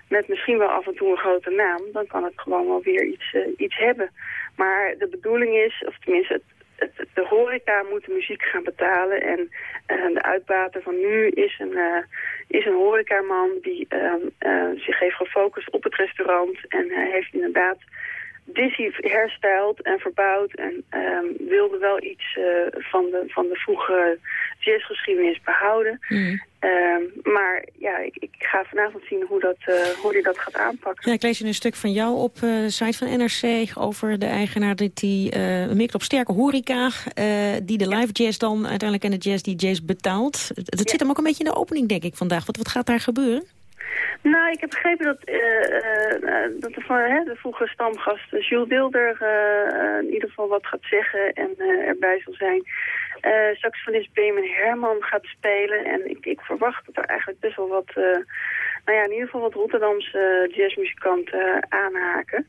met misschien wel af en toe een grote naam, dan kan het gewoon wel weer iets, iets hebben. Maar de bedoeling is, of tenminste, het, het, de horeca moet de muziek gaan betalen. En eh, de uitbater van nu is een, eh, is een horecaman die eh, zich heeft gefocust op het restaurant. En hij heeft inderdaad Dizzy hersteld en verbouwd. En ehm, wilde wel iets eh, van, de, van de vroege jazzgeschiedenis behouden. Ehm, maar ja, ik, ik ga vanavond zien hoe, dat, eh, hoe hij dat gaat aanpakken. Ja, ik lees in een stuk van jou op eh, de site van NRC over de eigenaar die, die mikt op sterke horeca, die de live jazz dan uiteindelijk en de jazz DJ's betaalt. Het, het zit hem ook een beetje in de opening, denk ik, vandaag. Wat, wat gaat daar gebeuren? Nou, ik heb begrepen dat, eh, eh, eh, dat de, van, hè, de vroege stamgast Jules Wilder in ieder geval wat gaat zeggen en erbij zal zijn. Saxofonist Beeman Herman gaat spelen en ik, ik verwacht dat er eigenlijk best wel wat, nou ja, in ieder geval wat Rotterdamse jazzmuzikanten aanhaken.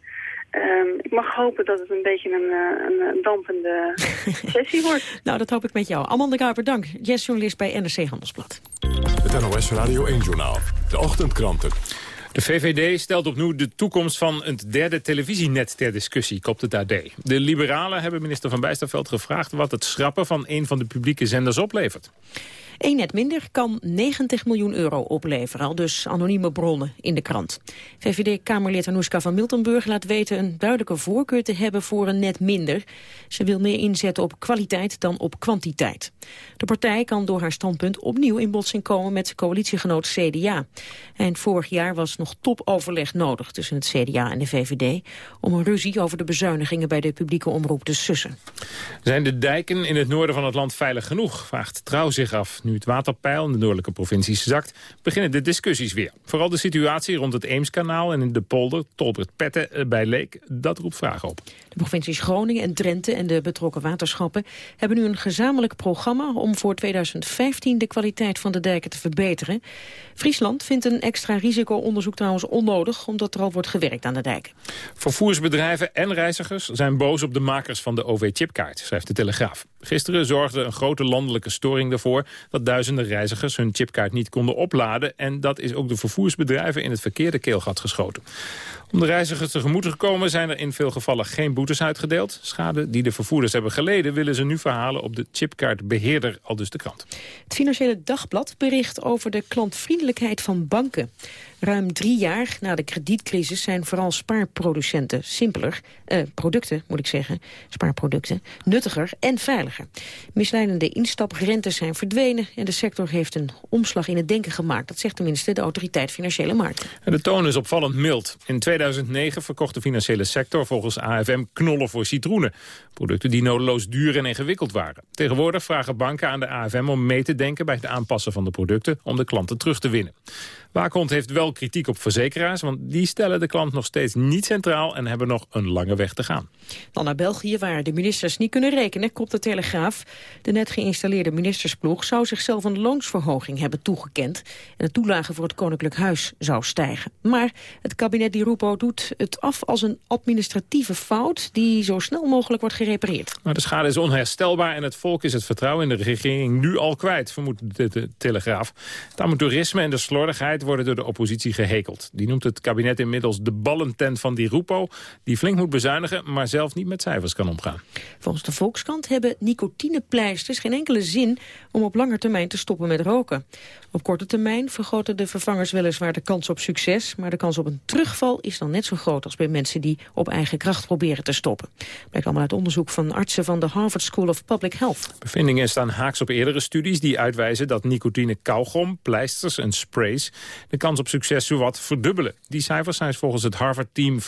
Ehm, ik mag hopen dat het een beetje een, een, een dampende [laughs] sessie wordt. Nou, dat hoop ik met jou. Amanda Kuiper, dank. Jazzjournalist bij NRC Handelsblad. Het NOS Radio 1-journaal. De ochtendkranten. De VVD stelt opnieuw de toekomst van het derde televisienet ter discussie, kopt het AD. De liberalen hebben minister Van Bijsterveld gevraagd wat het schrappen van een van de publieke zenders oplevert. Eén net minder kan 90 miljoen euro opleveren, al dus anonieme bronnen in de krant. VVD-Kamerlid Anouska van Miltenburg laat weten een duidelijke voorkeur te hebben voor een net minder. Ze wil meer inzetten op kwaliteit dan op kwantiteit. De partij kan door haar standpunt opnieuw in botsing komen met coalitiegenoot CDA. Eind vorig jaar was nog topoverleg nodig tussen het CDA en de VVD... om een ruzie over de bezuinigingen bij de publieke omroep te sussen. Zijn de dijken in het noorden van het land veilig genoeg? Vraagt Trouw zich af. Nu het waterpeil in de noordelijke provincies zakt... beginnen de discussies weer. Vooral de situatie rond het Eemskanaal en in de polder... Tolbert-Petten bij Leek, dat roept vragen op. De provincies Groningen en Drenthe en de betrokken waterschappen... hebben nu een gezamenlijk programma om voor 2015 de kwaliteit van de dijken te verbeteren. Friesland vindt een extra risico-onderzoek trouwens onnodig... omdat er al wordt gewerkt aan de dijken. Vervoersbedrijven en reizigers zijn boos op de makers van de OV-chipkaart, schrijft de Telegraaf. Gisteren zorgde een grote landelijke storing ervoor dat duizenden reizigers hun chipkaart niet konden opladen. En dat is ook de vervoersbedrijven in het verkeerde keelgat geschoten. Om de reizigers tegemoet te komen zijn er in veel gevallen geen boetes uitgedeeld. Schade die de vervoerders hebben geleden willen ze nu verhalen op de chipkaartbeheerder, al dus de krant. Het Financiële Dagblad bericht over de klantvriendelijkheid van banken. Ruim drie jaar na de kredietcrisis zijn vooral spaarproducenten simpeler, eh, producten moet ik zeggen, spaarproducten, nuttiger en veiliger. Misleidende instaprentes zijn verdwenen en de sector heeft een omslag in het denken gemaakt. Dat zegt tenminste de autoriteit Financiële Markten. En de toon is opvallend mild. In 2009 verkocht de financiële sector volgens AFM knollen voor citroenen. Producten die nodeloos duur en ingewikkeld waren. Tegenwoordig vragen banken aan de AFM om mee te denken bij het aanpassen van de producten om de klanten terug te winnen. Waakhond heeft wel kritiek op verzekeraars, want die stellen de klant nog steeds niet centraal en hebben nog een lange weg te gaan. Dan naar België, waar de ministers niet kunnen rekenen, komt de Telegraaf. De net geïnstalleerde ministersploeg zou zichzelf een loonsverhoging hebben toegekend. En de toelage voor het Koninklijk Huis zou stijgen. Maar het kabinet Di Rupo doet het af als een administratieve fout die zo snel mogelijk wordt gerepareerd. Maar de schade is onherstelbaar en het volk is het vertrouwen in de regering nu al kwijt, vermoedt de, de Telegraaf. Het amateurisme en de slordigheid worden door de oppositie gehekeld. Die noemt het kabinet inmiddels de ballentent van Di Rupo... die flink moet bezuinigen, maar zelf niet met cijfers kan omgaan. Volgens de Volkskrant hebben nicotinepleisters geen enkele zin... om op lange termijn te stoppen met roken. Op korte termijn vergroten de vervangers weliswaar de kans op succes... maar de kans op een terugval is dan net zo groot als bij mensen... die op eigen kracht proberen te stoppen. Blijkt allemaal uit onderzoek van artsen van de Harvard School of Public Health. Bevindingen staan haaks op eerdere studies die uitwijzen dat nicotine kauwgom, pleisters en sprays de kans op succes zowat verdubbelen. Die cijfers zijn volgens het Harvard-team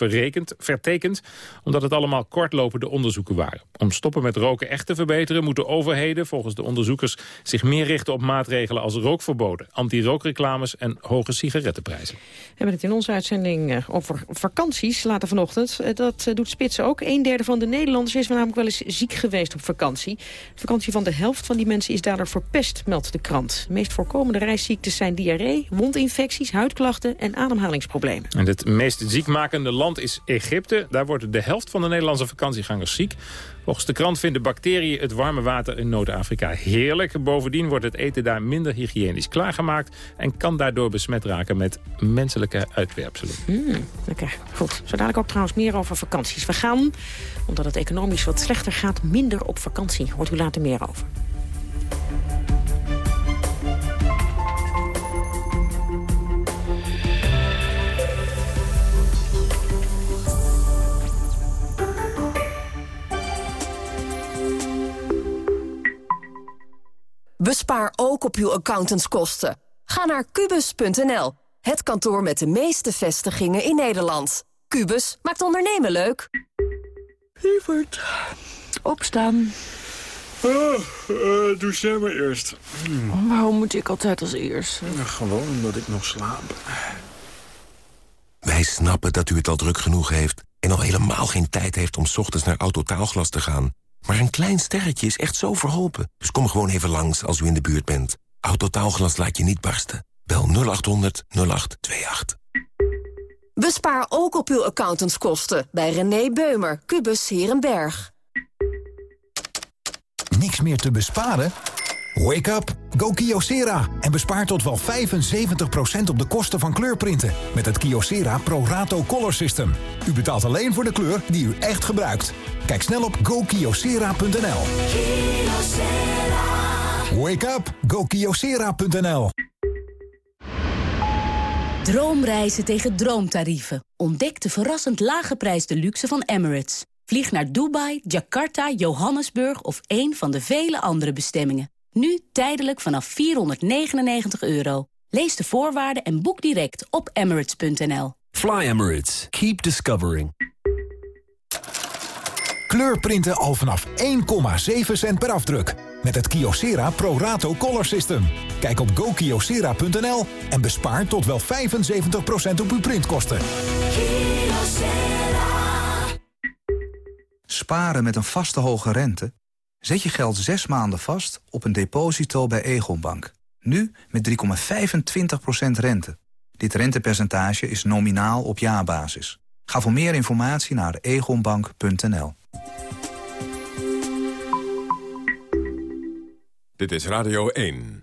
vertekend... omdat het allemaal kortlopende onderzoeken waren. Om stoppen met roken echt te verbeteren... moeten overheden volgens de onderzoekers zich meer richten op maatregelen als rookverboden... anti-rookreclames en hoge sigarettenprijzen. We hebben het in onze uitzending eh, over vakanties later vanochtend. Eh, dat eh, doet Spits ook. Een derde van de Nederlanders is namelijk wel eens ziek geweest op vakantie. Vakantie van de helft van die mensen is daardoor verpest, meldt de krant. De meest voorkomende reisziektes zijn diarree, wondinfecties, huidklachten en ademhalingsproblemen. En het meest ziekmakende land is Egypte. Daar wordt de helft van de Nederlandse vakantiegangers ziek. Volgens de krant vinden bacteriën het warme water in Noord-Afrika heerlijk. Bovendien wordt het eten daar minder hygiënisch klaargemaakt... en kan daardoor besmet raken met menselijke uitwerpselen. Mm, Lekker, goed. Zo dadelijk ook trouwens meer over vakanties. We gaan, omdat het economisch wat slechter gaat, minder op vakantie. Hoort u later meer over. Bespaar ook op uw accountantskosten. Ga naar kubus.nl, het kantoor met de meeste vestigingen in Nederland. Kubus maakt ondernemen leuk. Lieverd, opstaan. Oh, uh, doe jij maar eerst. Hmm. Waarom moet ik altijd als eerst? Ja, gewoon omdat ik nog slaap. Wij snappen dat u het al druk genoeg heeft... en al helemaal geen tijd heeft om 's ochtends naar Autotaalglas te gaan. Maar een klein sterretje is echt zo verholpen. Dus kom gewoon even langs als u in de buurt bent. Autotaalglas laat je niet barsten. Bel 0800 0828. Bespaar ook op uw accountantskosten bij René Beumer, Kubus Herenberg. Niks meer te besparen? Wake up, go Kyocera en bespaar tot wel 75% op de kosten van kleurprinten met het Kyocera Pro Rato Color System. U betaalt alleen voor de kleur die u echt gebruikt. Kijk snel op gokyocera.nl. Wake up! Go Kyocera.nl Droomreizen tegen droomtarieven. Ontdek de verrassend lage prijs de luxe van Emirates. Vlieg naar Dubai, Jakarta, Johannesburg of een van de vele andere bestemmingen. Nu tijdelijk vanaf 499 euro. Lees de voorwaarden en boek direct op emirates.nl. Fly Emirates. Keep discovering. Kleurprinten al vanaf 1,7 cent per afdruk. Met het Kyocera Pro Rato Color System. Kijk op gokyocera.nl en bespaar tot wel 75% op uw printkosten. Sparen met een vaste hoge rente? Zet je geld zes maanden vast op een deposito bij Egonbank. Nu met 3,25% rente. Dit rentepercentage is nominaal op jaarbasis. Ga voor meer informatie naar egonbank.nl. Dit is Radio 1.